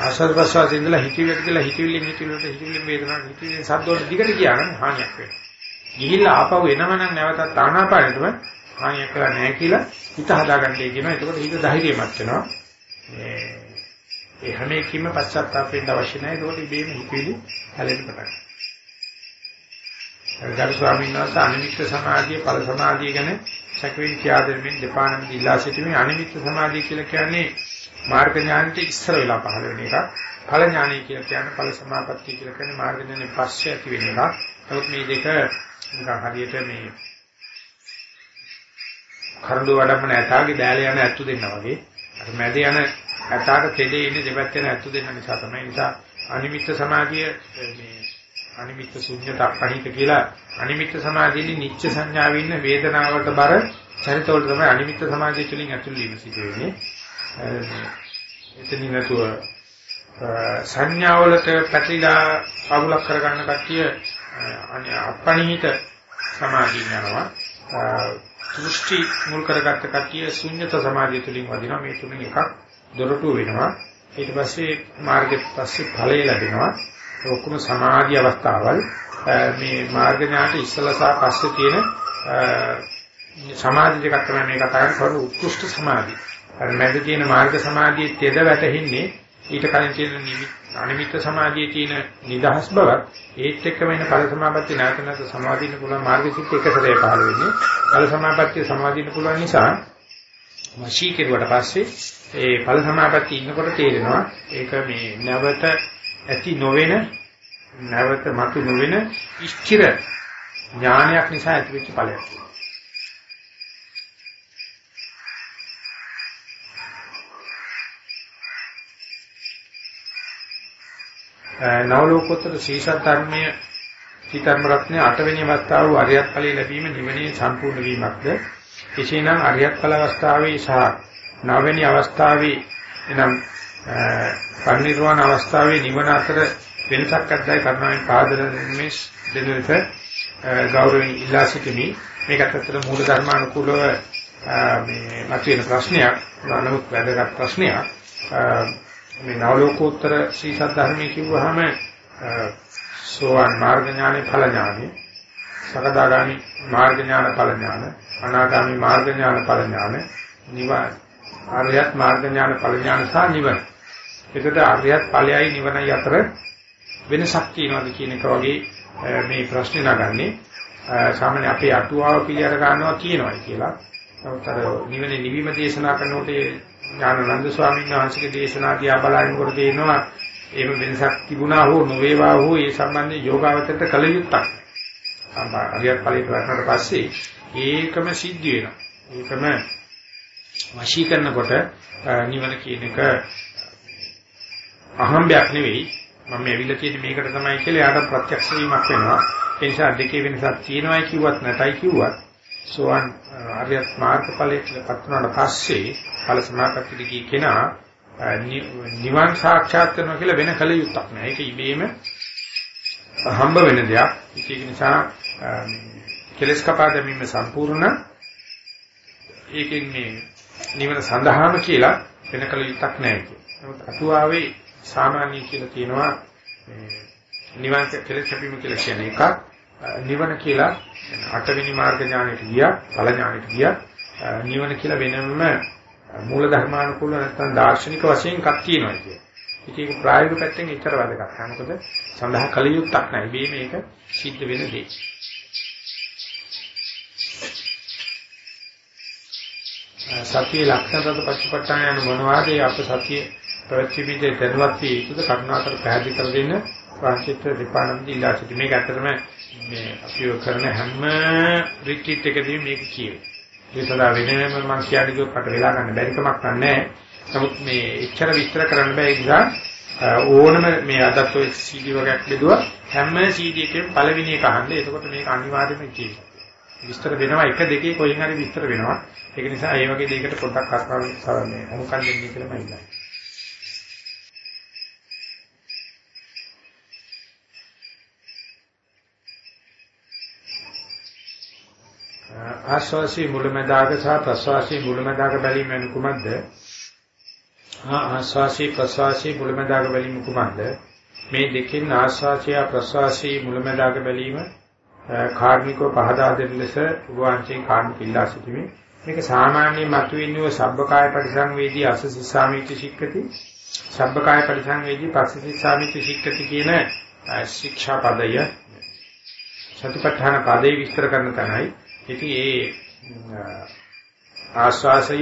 ආස්වාද ප්‍රසවාසයේ ඉඳලා හිතවිල්ලට කියලා හිතවිල්ලෙන් හිතවිල්ලට හිතවිල්ලෙන් වේදනාවක් හිතවිල්ලෙන් සද්දවලට දිගට ගියා නම් හානියක් වෙනවා. ගිහිල්ලා ආපහු එනම නම් නැවතත් ආනාපානෙටම හානියක් කරලා නැහැ කියලා හිත හදාගන්නයි කියනවා. එතකොට හිත ධෛර්යමත් වෙනවා. ඒ හැම එකකින්ම පශ්චාත්තාපයෙන් අවශ්‍ය නැහැ. ඒකෝට ඉබේම හිතෙලි හැලෙන්න පටන් ගන්නවා. ගරු ස්වාමීන් වහන්සේ අනිමිත්ත සමාධිය, ඵල සමාධිය ගැන සැකවින් කියා දෙමින් දෙපාණන් දීලා සිටීමේ අනිමිත්ත සමාධිය කියලා කියන්නේ මාර්ග ඥානෙට ඉස්සර වෙලා පහළ වෙන එකක්. ඵල ඥානය කියලා කියන්නේ ඵල සමාපත්තිය කියලා කියන්නේ මාර්ග ඥානෙ පස්සේ ඇති වෙන එකක්. නමුත් මේ දෙක නිකන් හරියට මේ කරඬු වඩම්මන ඇතාගේ බෑල යන ඇත්තු දෙන්නා වගේ අර මැද යන ඇතාට තෙදේ ඉන්නේ දෙපැත්තේ ඇත්තු දෙන්න නිසා තමයි නිසා අනිමිත්ත සමාධිය මේ අනිමිත්ත ශුන්‍යත අපහිත කියලා අනිමිත්ත සමාධියේ නිච්ච සංඥාවේ ඉන්න වේදනාවට බර චරිතවල තමයි අනිමිත්ත සමාධිය තුළින් ඇතුළු වීම සිදු වෙන්නේ. එතනින් නැතුව සංඥාවලට පැතිලා අවුලක් කරගන්න කට්ටිය අපණීත සමාධිය යනවා. දෘෂ්ටි මුල් කරගත්ත කට්ටිය ශුන්්‍යත සමාධිය තුළින් වදිනවා. මේ තුනෙන් එකක් දොරටු වෙනවා. ඊට පස්සේ මාර්ගෙත් පස්සේ ඵලය ලැබෙනවා. ඔක්කොම සමාධි අවස්ථාවල් මේ මාර්ග ඥාට ඉස්සලා සහ පස්සේ තියෙන සමාධි දෙකක් තමයි මේ කතා කරන්නේ උත්කෘෂ්ඨ සමාධි. අර මැද තියෙන මාර්ග සමාධියේ තෙද වැටෙන්නේ ඊට කලින් තියෙන අනිමිත්ත සමාධියේ තියෙන නිදහස් බවක් ඒත් එක්කම එන ඵල සමාපatti නැවත නැවත සමාධින්න පුළුවන් මාර්ග සිත් එක සැරේ පහළ වෙන්නේ. ඵල සමාපatti සමාධින්න පුළුවන් නිසා වශී කෙරුවට පස්සේ ඒ ඵල සමාපatti ඉන්නකොට තේරෙනවා ඒක මේ නැවත ඇති නොවන නැවත මතු නොවන ස්ථිර ඥානයක් නිසා ඇතිවෙච්ච ඵලයක්. නවලෝකෝත්තර ශීෂත් ධර්මයේ සීකර්ම රත්නයේ අටවෙනි අවස්ථාව අරියත් ඵලයේ ලැබීම නිවනේ සම්පූර්ණ වීමක්ද? එසේනම් අරියත් ඵල අවස්ථාවේ සහ නවවෙනි අවස්ථාවේ එනම් පරිනිර්වාණ අවස්ථාවේ නිවන අතර වෙනසක් අද්දයි කරුණාවෙන් පාදරන්නේ දෙනුවත ගෞරවයෙන් ඉල්ලා සිටිමි. මේකට අතර මූල ධර්මානුකූලව මේ මතුවෙන ප්‍රශ්නයක් නමුත් වැදගත් ප්‍රශ්නයක්. මේ නවලෝකෝත්තර ශ්‍රී සද්ධර්මයේ කිව්වහම සෝවාන් මාර්ග ඥානෙ ඵල ඥානෙ සකදාගාමි මාර්ග ඥාන ඵල ඥාන අනාගාමි මාර්ග ඥාන ඵල ඥාන නිවන් ආර්යත් මාර්ග ඥාන ඵල ඥාන සහ නිවන. ඒකට ආර්යත් ඵලයයි නිවනයි අතර වෙනසක් තියෙනවද කියන එක වගේ මේ ප්‍රශ්නේ නගන්නේ. සාමාන්‍ය අපේ අටුවාව පිළිඅර ගන්නවා කියනවා කියලා. නමුත් අර නිවනේ නිවීම දේශනා කරනකොට ඥානানন্দ ස්වාමීන් වහන්සේගේ දේශනා දිහා බලනකොට තේනවා එහෙම වෙනසක් තිබුණා හෝ නොවේවා හෝ ඒ සම්බන්ධයෙන් යෝගාවචරයට කල යුත්තක්. අරියත් ඵලයට වැටෙනාට පස්සේ ඒකම සිද්ධ වෙනවා. ඒකම වශී කරනකොට නිවන කියන එක අහම්බයක් නෙවෙයි. මම ඇවිල්ලා කියන්නේ මේකට තමයි කියලා යාට ප්‍රත්‍යක්ෂ වීමක් වෙනවා. ඒ නිසා දෙකේ වෙනසක් තියෙනවායි කිව්වත් නැතයි කිව්වත් සෝවන් ආර්යත් මාර්ගඵලයට පත් වුණාට පස්සේ ඵල සමාපත්තිය ගිය කෙනා නිවන් සාක්ෂාත් කරනවා කියලා වෙන කල යුත්තක් නෑ. ඒක ඉබේම හම්බ වෙන දෙයක්. ඒක නිසා කෙලස් කපා දැමීම සම්පූර්ණ. ඒකෙන් මේ නිවන සඳහාම කියලා වෙන කල යුත්තක් නෑ කියන්නේ නමුත් අතුවාවේ සාමාන්‍ය කියලා කියනවා නිවන් කෙලෙස් කැපීම කියලා කියන එක නිවන කියලා අටවෙනි මාර්ග ඥානෙට ගියා ඵල ඥානෙට ගියා නිවන කියලා වෙනම මූල ධර්මානුකූල නැත්නම් දාර්ශනික වශයෙන් එකක් තියෙනවා කියන්නේ. ඉතින් ඒක ප්‍රායෝගික පැත්තෙන් එච්චර වැදගත්. මොකද සඳහා කලියුත්තක් නැහැ. මේ මේක සිද්ධ වෙන දෙයක්. සතිය ලක්ෂණ තත් පච්චපට්ඨාන යන මොනවාද අප සතිය ප්‍රතිවිදේ දැනුවත් වී යුතුද කරුණාකර පැහැදිලි කර දෙන්න වාචිත්‍ර දීපානන්ද ඉල්ලා සිටි මේක ඇත්තටම මේ අපි කරන හැම රිට්‍රීට් එකකදී මේක කියවේ. ඒ සදා වෙනම මම කියන්නේ කිව්වට වෙලා ගන්න බැරි කමක් නැහැ. නමුත් මේ එච්චර විස්තර කරන්න බෑ ඒ නිසා ඕනම මේ අදත් ඔය CD වර්ගයක් බෙදුවා හැම CD එකෙම පළවෙනි එක අහන්න. එතකොට මේක අනිවාර්යයෙන්ම කියනවා. විස්තර වෙනවා එක දෙකේ කොහෙන් හරි විස්තර වෙනවා. ඒක නිසා ඒ වගේ දෙයකට පොඩ්ඩක් අත්පාර මේ අනුකම් දෙන්න කියලා මම ඉල්ලනවා. ආශ්වාසී මුලමදාග සහ ප්‍රශ්වාසී මුලමදාග බැලීම වෙන කුමක්ද? ආ ආශ්වාසී ප්‍රශ්වාසී මුලමදාග බැලීම කුමක්ද? මේ දෙකෙන් ආශ්වාසය ප්‍රශ්වාසී මුලමදාග බැලීම කාර්මිකව පහදා දෙන ලෙස උභාංශයෙන් කාර්මික ඉල්ලා සිටිමි. මේක සාමාන්‍යයෙන් මතුවෙන්නේ සබ්බකාය පරිසංවේදී අසසිස්සාමිති සික්කති. සබ්බකාය පරිසංවේදී පස්සසිස්සාමිති සික්කති කියන ශික්ෂා පදය සතිපට්ඨාන පදේ විස්තර කරන තැනයි ඉතින් ඒ ආස්වාසය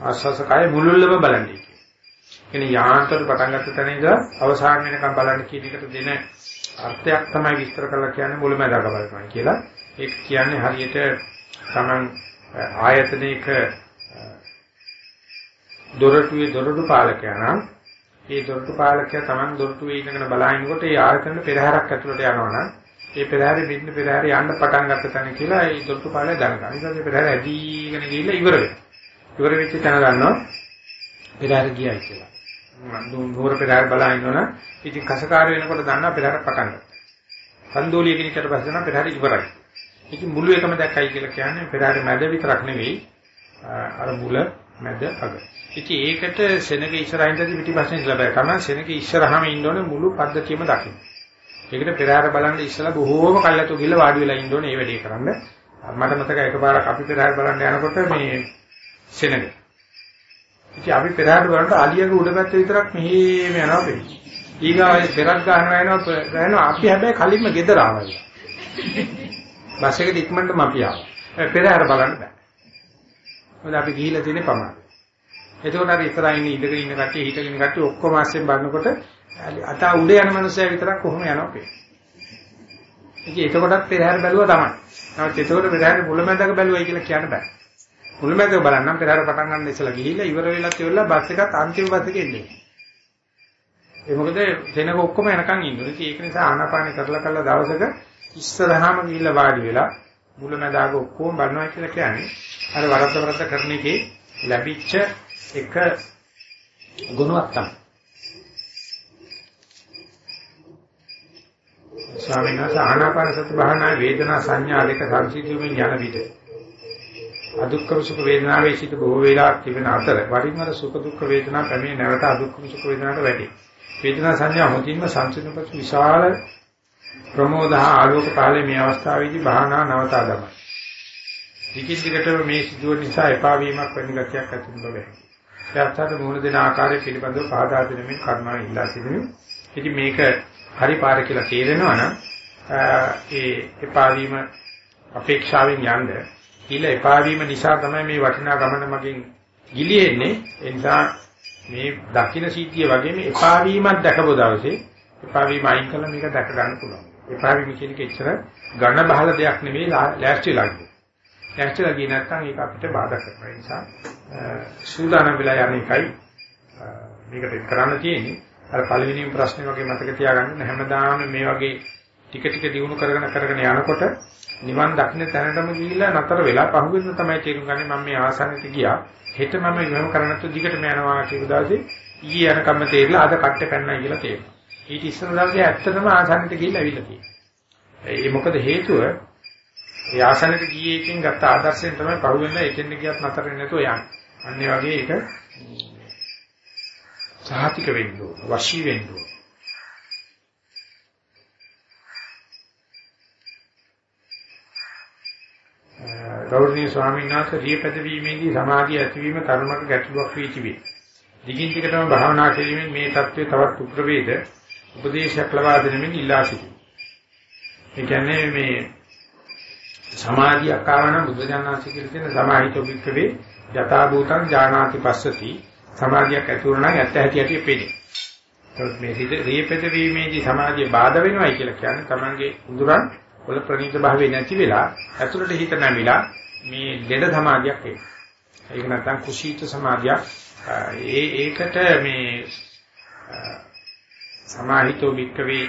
ආස්වාස කාය මුළුල්ලම බලන්නේ කියන. කියන්නේ යාන්තර පටන් ගන්න තැන ඉඳලා අවසාන වෙනකම් බලන්න කියන එකට දෙන අර්ථයක් තමයි විස්තර කරලා කියන්නේ මුලමදාක බලනවා කියලා. ඒක කියන්නේ හරියට Taman ආයතනයක දොරටුවේ දොරටු පාලකයා නම් ඒ දොරටු පාලකයා Taman දොරටුවේ ඉඳගෙන බලහිනකොට ඒ ආයතන පෙරහැරක් ඇතුළට යනවා නම් ඒ පෙරහැරේ බින්න පෙරහැරේ යන්න පටන් ගත්ත තැන කියලා ඒ දොට්ටු පාලේ දැනගන්න. ඊට පස්සේ පෙරහැර ඇදීගෙන ගිහිල්ලා ඉවර වෙනවා. ඉවර වෙච්ච තැන ගන්නවා පෙරහැර ගියයි කියලා. මම නూరు පෙරහැර බලා ඉන්නවනම් ඉතින් කසකාර වෙනකොට දන්නවා පෙරහැර පටන් ගත්තා. සන්දෝලිය කෙනෙක්ට පස්සේ නම් පෙරහැර ඉවරයි. ඉතින් මුළු එකම දැක්කයි කියලා කියන්නේ පෙරහැර මැද විතරක් නෙවෙයි අර මුල මැද අග. ඉතින් ඒකට සෙනගේ ඉස්සරහින්දදී පිටිපස්සෙන් ඉස්සලා බෑ. තමයි සෙනගේ ඉස්සරහම ඉන්න ඕනේ මුළු පද්ධතියම දකින්න. ඒකට පෙරහැර බලන්න ඉස්සලා බොහෝම කල්ලාතු ගිහලා වාඩි වෙලා ඉන්න ඕනේ මේ වැඩේ කරන්න. මට මතකයි එකපාරක් අපි පෙරහැර බලන්න යනකොට මේ සෙනග. ඉතින් අපි පෙරහැර බලනකොට අලියගේ උඩ පැත්ත විතරක් මෙහෙම යනවා පෙන්නේ. ඊගාවේ පෙරක් ගන්නවා එනවා යනවා අපි හැබැයි කලින්ම ගෙදර ආවා. බස් එකේ ඉක්මනටම අපි ආවා. පෙරහැර බලන්න බෑ. මොකද අපි ගිහිල්ලා තියෙන්නේ පමාද. එතකොට අර ඉස්සරහින් ඉඳගෙන ඉන්න කට්ටිය හිටගෙන ඉන්න කට්ටිය ඔක්කොම ආස්සෙන් බලනකොට අත උඩ යන මනුස්සයා විතරක් කොහොම යනවා පේන්නේ. ඉතින් එතකොටත් පෙරහැර බැලුවා තමයි. නමුත් එතකොට පෙරහැර මුලමැදක බැලුවයි කියලා කියන්න බෑ. මුලමැදක බලන්නම් පෙරහැර පටන් ගන්න ඉස්සලා ගිහිල්ලා ඉවර වෙලත් ඉවරලා බස් එකත් අන්තිම බස් එකේ එන්නේ. ඒ මොකද දෙනක ඔක්කොම යනකම් ඉන්නවා. ඉතින් ඒක නිසා ආනාපාන කරලා කරලා දවසක ඉස්සරහාම ගිහිල්ලා වාඩි වෙලා මුලමැදාග ඔක්කොම බලනවා කියලා කියන්නේ අර වරද්ද වරද්ද කරන එකේ ලැබිච්ච එක ගුණයක් තමයි. ස්වාමීන් වහන්සේ ආනාපාන සති භාවනා වේදනා සංඥා දෙක සංසිද්ධියමින් යන විට අදුක්කම සුඛ වේදනාවේ සිට බොහෝ වේලාවක් තිබෙන අතර වරින් වර සුඛ දුක්ඛ වේදනා පැමිණ නැවත අදුක්කම සුඛ වේදනාවට වැඩි. වේදනා සංඥා හොතින්ම සංසිඳනපත් විශාල ප්‍රමෝදහ ආලෝක කාලයේ මේ අවස්ථාවේදී භාවනා නවතා දමයි. දිගින් දිගටම මේ සිදුව නිසා එපා වීමක් වෙන ගතියක් ඇති වෙන බව. එයාට මූල දෙන ආකාරය පිළිබඳව පාදා දෙනමින් කර්මාව ඉල්ලා සිටිනු. ඉතින් මේක හරි පාර කියලා තේරෙනවා නම් ඒ එපා වීම අපේක්ෂාවෙන් යන්න කියලා එපා වීම නිසා තමයි මේ වටිනා ගමන මගින් ගිලියෙන්නේ. ඒ නිසා මේ දකින්න සීතිය වගේ මේ එපා වීමක් දැකපු දවසේ එපා වීම අයින් කළා මේක දැක ගන්න පුළුවන්. එපා වීම කියන එක එච්චර ඝන බහල දෙයක් නෙවෙයි ලෑස්තිලා ගියේ. ලෑස්තිලා ගියේ නැත්නම් ඒක අපිට බාධා කරනවා. ඒ නිසා සූදානම් වෙලා යන එකයි මේකට කරන්න තියෙන්නේ. අර පළවෙනිම ප්‍රශ්නේ වගේ මතක තියාගන්න හැමදාම මේ වගේ ටික ටික දිනු කරගෙන කරගෙන යනකොට නිවන් දකින්න තැනටම ගිහිල්ලා නතර වෙලා පහුවෙන්න තමයි තේරුම් ගන්නේ මම මේ ආසනෙට ගියා. හෙට මම ඉවම කරන්නත් දිගටම යනවා කියන දාසේ ඊයේ යනකම් තේරිලා අද කට්ට පැන්නයි කියලා තේරෙනවා. ඊට ඉස්සර දවසේ ඇත්තටම ආසනෙට ගිහිල්ලා ඇවිල්ලා තියෙනවා. ඒ මොකද හේතුව ඒ ආසනෙට ගියේ එකෙන් ගත්ත ආදර්ශයෙන් තමයි පහුවෙන්න එතෙන් ගියත් නතර වෙන්නේ නැතුව යන්නේ. අන්න ඒ වගේ ඒක සාහිතික වෙන්න ඕන, වශී වෙන්න ඕන. ගෞරවනීය ස්වාමීන් වහන්සේ රියපද වීමේදී සමාධිය ඇතිවීම කර්මක ගැටලුවක් වී තිබේ. දිගින් දිගටම භාවනා කිරීමෙන් මේ தત્ත්වය තවත් උප්‍රවේද උපදේශයක් ලබා දෙනමින් ඉල්ලා සිටිනවා. ඒ කියන්නේ මේ සමාධියක් ආවන බුදුජානනාංශ කියලා කියන සමාහිතෝ වික්කවේ යථා භූතං ඥානාති පස්සති සමාධියක් ඇති වුණා නම් ඇත්ත හැටි හැටි පෙනේ. ඒත් මේ රියපද වීමේදී සමාධිය බාධා වෙනවයි කියලා කියන්නේ තමන්ගේ උඳුරන් වල ප්‍රණීත භාවය නැති වෙලා ඇතුළට හිත නැමිලා මේ දෙඩ සමාධියක් එනවා. ඒක නැත්තම් කුසීත සමාධියක්. ඒ ඒකට මේ සමාහිතෝ වික්කවේ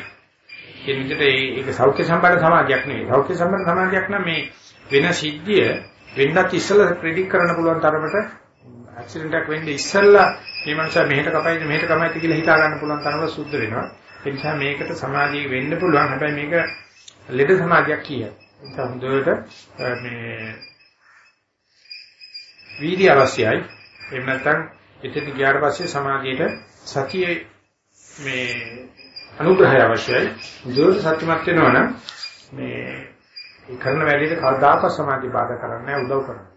කියන විදිහට ඒක සෞඛ්‍ය සම්පන්න සමාධියක් නෙවෙයි. සෞඛ්‍ය සම්පන්න සමාධියක් නම් මේ වෙන සිද්ධිය වෙන්නත් ඉස්සෙල්ලා ප්‍රෙඩික් කරන්න පුළුවන් තරමට ඇක්සිඩන්ට් එකක් වෙන්නේ ඉස්සෙල්ලා මේ මනුස්සයා මෙහෙට කපයිද මෙහෙට කමයිද කියලා හිතා ගන්න පුළුවන් තරමට සුද්ධ වෙනවා. ඒ නිසා මේකට සමාධිය වෙන්න පුළුවන්. හැබැයි මේක ලෙඩ සමාධියක් කියයි. ඒක හොඳට මේ වීර්ය අවශ්‍යයි. එහෙම නැත්නම් එතන ගියාට පස්සේ සමාධියට සතියේ මේ අනුග්‍රහය අවශ්‍යයි. දුර සත්‍යමත් වෙනවනම් මේ ඒ කරන වැඩේට කවදාක සමාධි බාධා කරන්නේ උදව් කරනවා.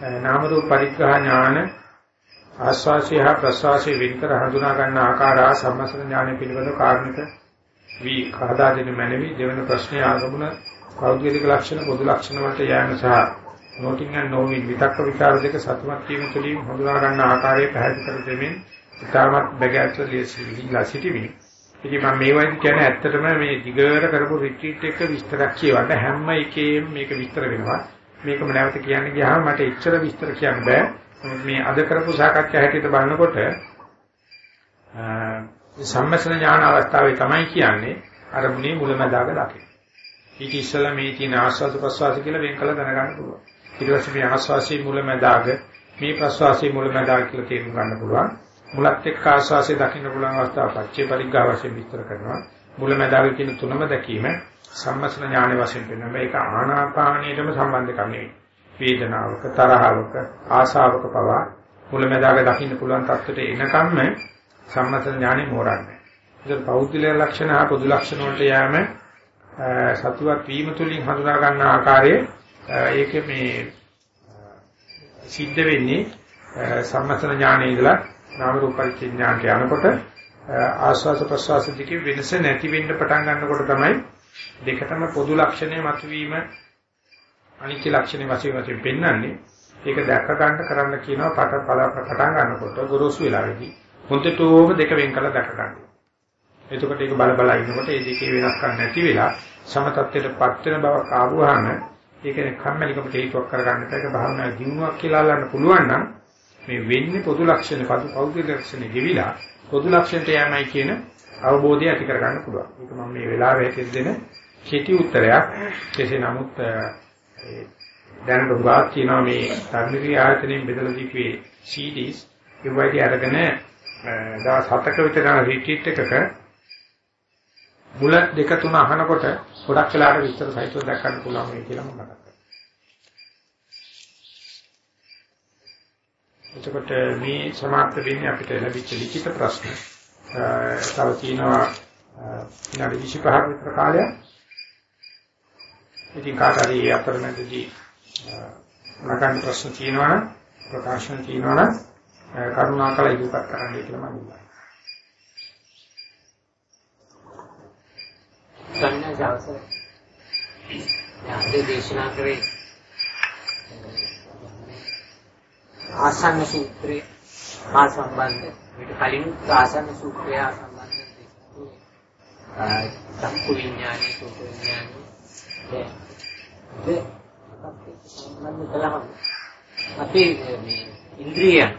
නාම රූප පරිග්‍රහ ඥාන ආස්වාසිය හා ප්‍රස්වාසයේ විතර හඳුනා ගන්න ආකාරා සම්මස්ත ඥාන පිළිබඳ කාරණික වී කහදා දෙන මැනවි දෙවන ප්‍රශ්නය ආගමන පෞද්ගලික ලක්ෂණ පොදු ලක්ෂණ වලට යෑම සහ නොටින් ඇන් නොවින් විතක්ක විචාර දෙක සතුටක් වීම තුළින් හඳුනා ගන්න ආකාරය පැහැදිලි කර දෙමින් ඉතාමත් බැගෑත්ව ලියලා සිටිමි. ඉතින් මම මේ වගේ කියන්නේ ඇත්තටම මේ දිගට කරපු රිට්‍රීට් එක විස්තරක් කියවන්න හැම එකේම මේක විස්තර වෙනවා. මේකම නැවත කියන්න ගියාම මට එච්චර විස්තර කියන්න බෑ. මේ අද කරපු සාකච්ඡා හැටියට බලනකොට සම්මස්න ඥාන අවස්ථාවේ තමයි කියන්නේ අරමුණේ මුලමදාග දකින්න. ඊට ඉස්සෙල්ලා මේ තියෙන ආස්වාද ප්‍රසවාස කියලා වෙන් කළ දැනගන්න පුළුවන්. ඊට පස්සේ මේ ආස්වාසී මුලමදාග මේ ප්‍රසවාසී මුලමදාග කියලා තේරුම් ගන්න පුළුවන්. මුලත් එක්ක ආස්වාසේ දකින්න පුළුවන් අවස්ථාව පච්චේ පරිග්ගා වශයෙන් විස්තර කරනවා. මුලමදාග කියන තුනම දැකීම සම්මස්න ඥාන වශයෙන් වෙනවා. මේක ආනාපානියටම සම්බන්ධ කරන්නේ. වේදනාවක තරහවක ආශාවක පවා මුලැමැදාක දකින්න පුළුවන් තත්ත්වයට එනකම්ම සම්මත ඥානෙ මෝරන්නේ. ඒක පෞද්ගලික ලක්ෂණ හා පොදු ලක්ෂණ වලට යෑම සතුවත් වීම තුලින් හඳුනා ගන්න ආකාරයේ ඒක මේ සිද්ධ වෙන්නේ සම්මත ඥානෙ ඉඳලා නාම රූප පරිච්ඡේඥානට යනකොට ආස්වාස ප්‍රසවාස දෙකේ වෙනස නැති වෙන්න පටන් ගන්නකොට තමයි දෙකටම පොදු ලක්ෂණය මතුවීම අනිත්‍ය ලක්ෂණේ වශයෙන් වශයෙන් පෙන්වන්නේ ඒක දැක ගන්න කරන්න කියනවා පට පටන් ගන්නකොට ගොරෝසු වෙලාවේදී හොඳටම දෙක වෙන් කරලා දැක ගන්න. එතකොට ඒක බල බල ඉන්නකොට ඒ දෙකේ වෙනස්කම් නැති වෙලා සමතත්වයටපත් වෙන බව කාවුවාම ඒක කම්මැලිකමට හේතුවක් කරගන්න එක භාවනා ජීවුණක් කියලා අල්ලන්න පුළුවන් නම් මේ වෙන්නේ පොදු ලක්ෂණ පදු පෞද්ගලික ලක්ෂණ ගෙවිලා පොදු ලක්ෂණට යෑමයි කියන අවබෝධය ඇති කරගන්න පුළුවන්. ඒක මම මේ වෙලාවේ දෙන කෙටි උත්තරයක්. කෙසේ නමුත් දැනට උගාක් කියනවා මේ ධර්මීය ආයතනයෙන් බෙදලා දීපේ CDs ඒ වගේ අරගෙන දවස් 7ක විතර යන රිට්‍රීට් එකක මුල දෙක තුන අහනකොට ගොඩක් වෙලාට විස්තර සහිතව දැක්කන්න පුළුවන් වෙයි කියලා මම මතක් එතකොට මේ සමාප්ත වෙන්නේ අපිට ලැබිච්ච ලිඛිත ප්‍රශ්න. තව තියෙනවා විනාඩි 25ක විතර කාලයක් ඉතින් කාටරි අතරමැදදී නගන් ප්‍රශ්න තියෙනවනම් ප්‍රකාශන තියෙනවනම් කරුණාකර ඉදිරිපත් කරන්න කියලා මම ඉල්ලනවා. ගන්න අවසර. යාද දේශනා කරේ ආසන්න සූත්‍රය හා සම්බන්ධ ඊට කලින් ආසන්න සූත්‍රය හා සම්බන්ධ චක්කු විඥානයේ සෝත විඥානයේ. ඒ සම්බන්ධ කළාම අපේ මේ ඉන්ද්‍රියයන්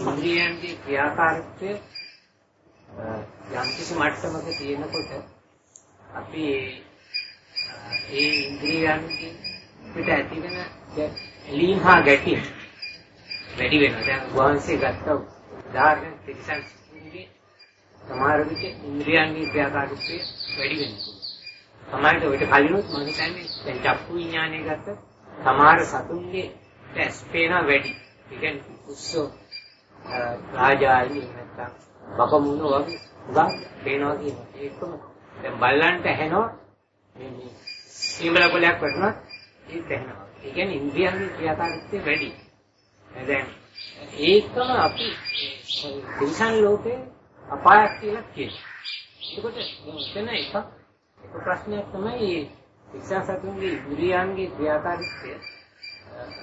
ඉන්ද්‍රියන්ගේ ක්‍රියාකාරීත්වය යම් කිසි මට්ටමක තියෙනකොට අපි ඒ ඉන්ද්‍රියන්ගේ පිට ඇතිවෙන ඇලීම් හා ගැටීම් වැඩි වෙනවා. දැන් වහන්සේ ගත්ත උදාහරණ තිරසන්ගේ සමහර විට ඉන්ද්‍රියන්ගේ ක්‍රියාකාරීත්වය වැඩි වෙනවා. සමහරට ඔයිට කලිනුත් මම හිතන්නේ දැන් චක්කු විඥානය ගත්ත සමහර සතුන්ගේ ටෙස් පේන වැඩි. ඒ කියන්නේ උස්සෝ රාජායි නැත්තම් බකමුණු වගේ උගා පේනවා කියනවා. ඒකම දැන් බල්ලන්ට ඇහෙනවා මේ මේ සීමල කොලයක් වටුණා ඒක ඇහෙනවා. ඒ කියන්නේ ඉන්ද්‍රියන්ගේ ක්‍රියාකාරීත්වය වැඩි. දැන් ඒකම අපි තිරිසන් ලෝකේ අපායක් කියලා කියනවා. එතකොට මෙතන එක එක ප්‍රශ්නයක් තමයි වික්ෂාසතුන්ගේ ඉන්ද්‍රියන්ගේ ක්‍රියාකාරීත්වය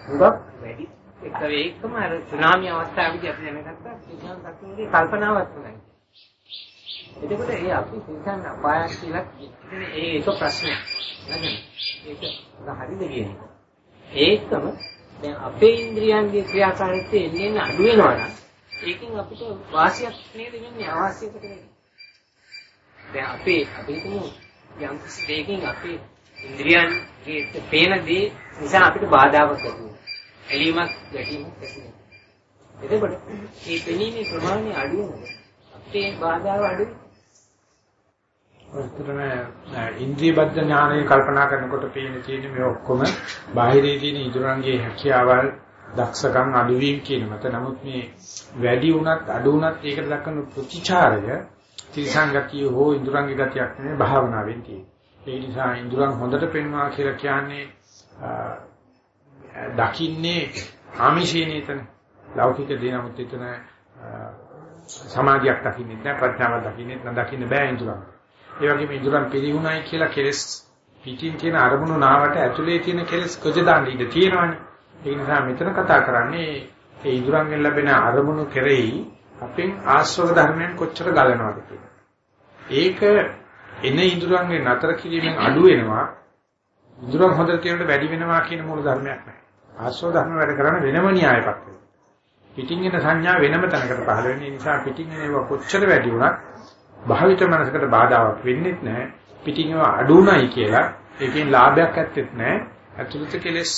හුඟක් වැඩි. ඒක ඒකම අර සුනාමි අවස්ථාවේදී අපි දැනගත්තා වික්ෂාසතුන්ගේ කල්පනාවක් තමයි. එතකොට ඒ අපි තිරිසන් අපායක් කියලා කියන්නේ ඒ එක ප්‍රශ්නයක්. නේද? ඒක හරිද කියන්නේ. ඒකම දැන් අපේ ඉන්ද්‍රියන්ගේ ක්‍රියාකාරීත්වය එන්නේ අඩු වෙනවා නම් ඒකෙන් අපිට වාසියක් නේද වෙන්නේ අවාසියකට නෙවෙයි. දැන් අපේ අපි හිතමු යම් කිසි දෙයකින් අපේ ඉන්ද්‍රියන්ගේ පේන දේ නිසා අපිට බාධාවක් ඇති වෙනවා. ඇලීමක් ගැටීමක් ඇති වෙනවා. එතකොට මේ පෙනීමේ ප්‍රමාණය අඩු වෙනවා. අපේ බාධාව අඩු වෙනවා. ඔස්තරම ඉන්ද්‍රිය බද්ධ ඥානය කල්පනා කරනකොට පේන තියෙන මේ ඔක්කොම බාහිරේ තියෙන ඉදurangගේ හැකියාවල් දක්ෂකම් අඩුවීම කියන මත නමුත් මේ වැඩි වුණත් අඩු වුණත් ඒකට දක්වන ප්‍රතිචාරය තිරසංගතිය හෝ ඉදurangගේ ගතියක් නෙවෙයි භාවනාවෙන් තියෙන්නේ. ඒ නිසා ඉදurang හොඳට පෙන්වා කියලා කියන්නේ දකින්නේ ආමිෂේනේතන ලෞකික දේ නමුත් එතන සමාධියක් දකින්නේ නැහැ ප්‍රඥාවක් දකින්නේ නැත්නම් දකින්න බෑ ඉදurang. ඒ වගේම ඉදurang පිළිහුණයි කියලා කෙලස් පිටින් තියෙන අරමුණු නාවට ඇතුලේ තියෙන කෙලස් කොජ දාන්න ඉඩ තියෙනවනේ. ඒ නිසා මෙතන කතා කරන්නේ ඒ ඉදurangෙන් ලැබෙන අරමුණු කෙරෙහි අපෙන් ආශ්‍රව ධර්මයන් කොච්චර ගලනවද කියලා. ඒක එන ඉදurangගේ නතර කිරීමෙන් අඩු වෙනවා. ඉදurang හොඳට කියනට වැඩි වෙනවා කියන මූල ධර්මයක් නැහැ. ආශ්‍රව ධර්ම වැඩ කරන වෙනම න්‍යායපත් වෙනවා. පිටින් එන සංඥා වෙනම තැනකට පහළ වෙන නිසා පිටින් එනවා කොච්චර වැඩි වුණත් භාවිත මනසකට බාධාවක් වෙන්නේ නැහැ. පිටින් ඒවා අඩුණයි කියලා ඒකෙන් ලාභයක් ඇත්තෙත් නැහැ. අතුලිත කෙලස්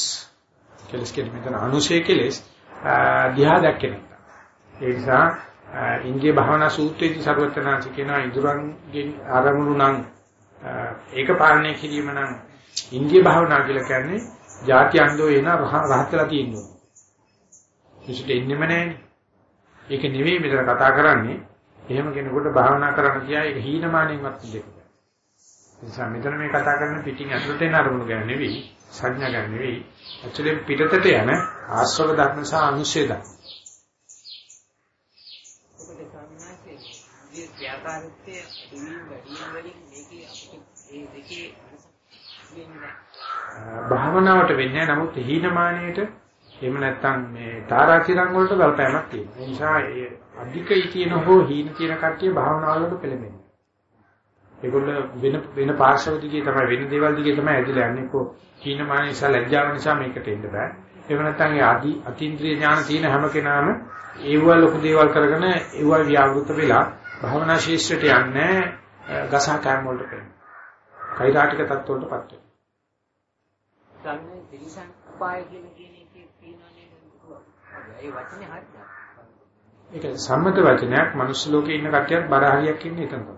කෙලස් කියන්නේ මෙතන අනුශේ කෙලස් දිහා දැක්කේ නැහැ. ඒ නිසා ඉන්දිය භාවනා සූත්‍රයේදී සර්වඥාන්ති කියනවා ඉදුරන්ගෙන් ආරමුණු නම් ඒක පාලනය කිරීම නම් ඉන්දිය භාවනා කියලා කියන්නේ ಜಾති අන්දෝ එන රහත්ලා තියෙනවා. කිසිට එන්නෙම නැහැ. ඒක නෙවෙයි මෙතන කතා කරන්නේ එහෙම කෙනෙකුට භාවනා කරන්න කියා ඒක හීනමානෙන්වත් දෙයක්. ඒ නිසා මෙතන මේ කතා කරන පිටින් ඇතුළට එන අරමුණු ගැන නෙවෙයි, සංඥා ගැන නෙවෙයි, ඇතුළෙන් පිටතට යන ආශ්‍රව ධර්ම සහ අනුශේ ධර්ම. භාවනාවට වෙන්නේ නමුත් හීනමානයේට එහෙම නැත්නම් මේ තාරාතිරංග වලට බලපෑමක් තියෙනවා. ඒ නිසා ඒ අධිකයි කියන හෝ හීන කියන කට්ටිය භාවනාවලට පෙළඹෙන්නේ. ඒගොල්ල වෙන වෙන පාර්ශව දිගේ තමයි වෙන දේවල් දිගේ තමයි ඇදලා යන්නේ. කො හීනමාන නිසා ලැජ්ජාව නිසා මේකට එන්න බෑ. එහෙම නැත්නම් ඒ අදි අතීන්ද්‍රිය ඥාන තියෙන හැම කෙනාම ඒව ලොකු දේවල් කරගෙන ඒව ව්‍යාවෘත වෙලා භාවනා ශීර්ෂයට යන්නේ ගසා කෑම වලට පෙළඹෙනවා. කෛරාටික තත්ත්වවලටපත් වෙනවා. ගන්නේ තිරිසන් අපාය කියන එකේ තියෙනවා නේද? ඒ වචනේ හරියට ඒක සම්මත වචනයක් මනුස්ස ලෝකේ ඉන්න කට්ටියත් බර හරියක් ඉන්නේ එතන තමයි.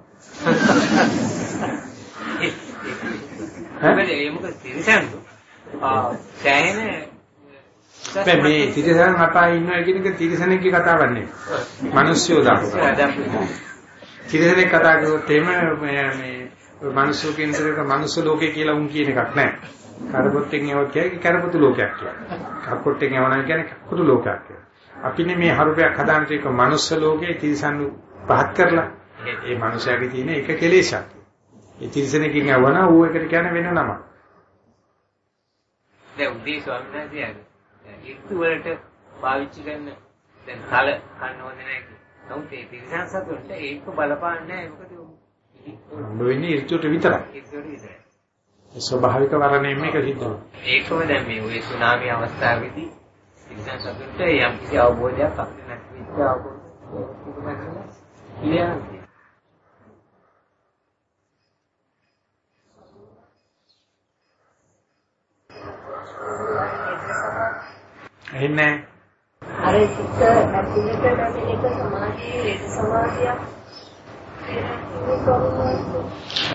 මේ තිරසන් අපායේ ඉන්නවා කියන එක තිරසනෙක්ගේ කතාවක් නෙවෙයි. මිනිස්සුયો දාපු. තිරසනෙක් කතා කරුවොත් එහෙම මේ මේ මනුස්ස කේන්ද්‍රයක මනුස්ස ලෝකේ කියලා උන් කියන එකක් නැහැ. කරපොත්තෙන් යවොත් කියන්නේ කරපොතු ලෝකයක් කියලා. කක්කොට්ටෙන් යවනවා කියන්නේ කක්කොටු ලෝකයක්. අපිනේ මේ හරුපයක් හදාන තේක මනුස්ස ලෝකේ තිරසන්නු පහත් කරලා ඒ මනුස්සයාගේ තියෙන එක කෙලෙසක්. ඒ තිරසනකින් යවනා ඌ එකට කියන්නේ වෙන නමක්. දැන් උදේ ස්වාමීන් වහන්සේ ඉක්තු වලට පාවිච්චි කරන දැන් කල කන්න හොඳ නැහැ නමුත් ඒ තිරසන් සතුන්ට ඒක බලපාන්නේ නැහැ මොකද වෙන්නේ ඍතුට විතරයි. ඒකට විතරයි. ස්වභාවික වරණයෙන් මේක සිද්ධ වෙනවා. ඒකම දැන් මේ ඔය සුනාමි අවස්ථාවේදී තිරසන් සතුන්ට යම් කිසි අවබෝධයක් අපිට නැති වෙච්ච අවබෝධයක් තිබුණා කියලා කියන්නේ. එන්නේ අර සිත ඇතුළට නැගෙන එක සමාධියේ ඒක සමාධියක්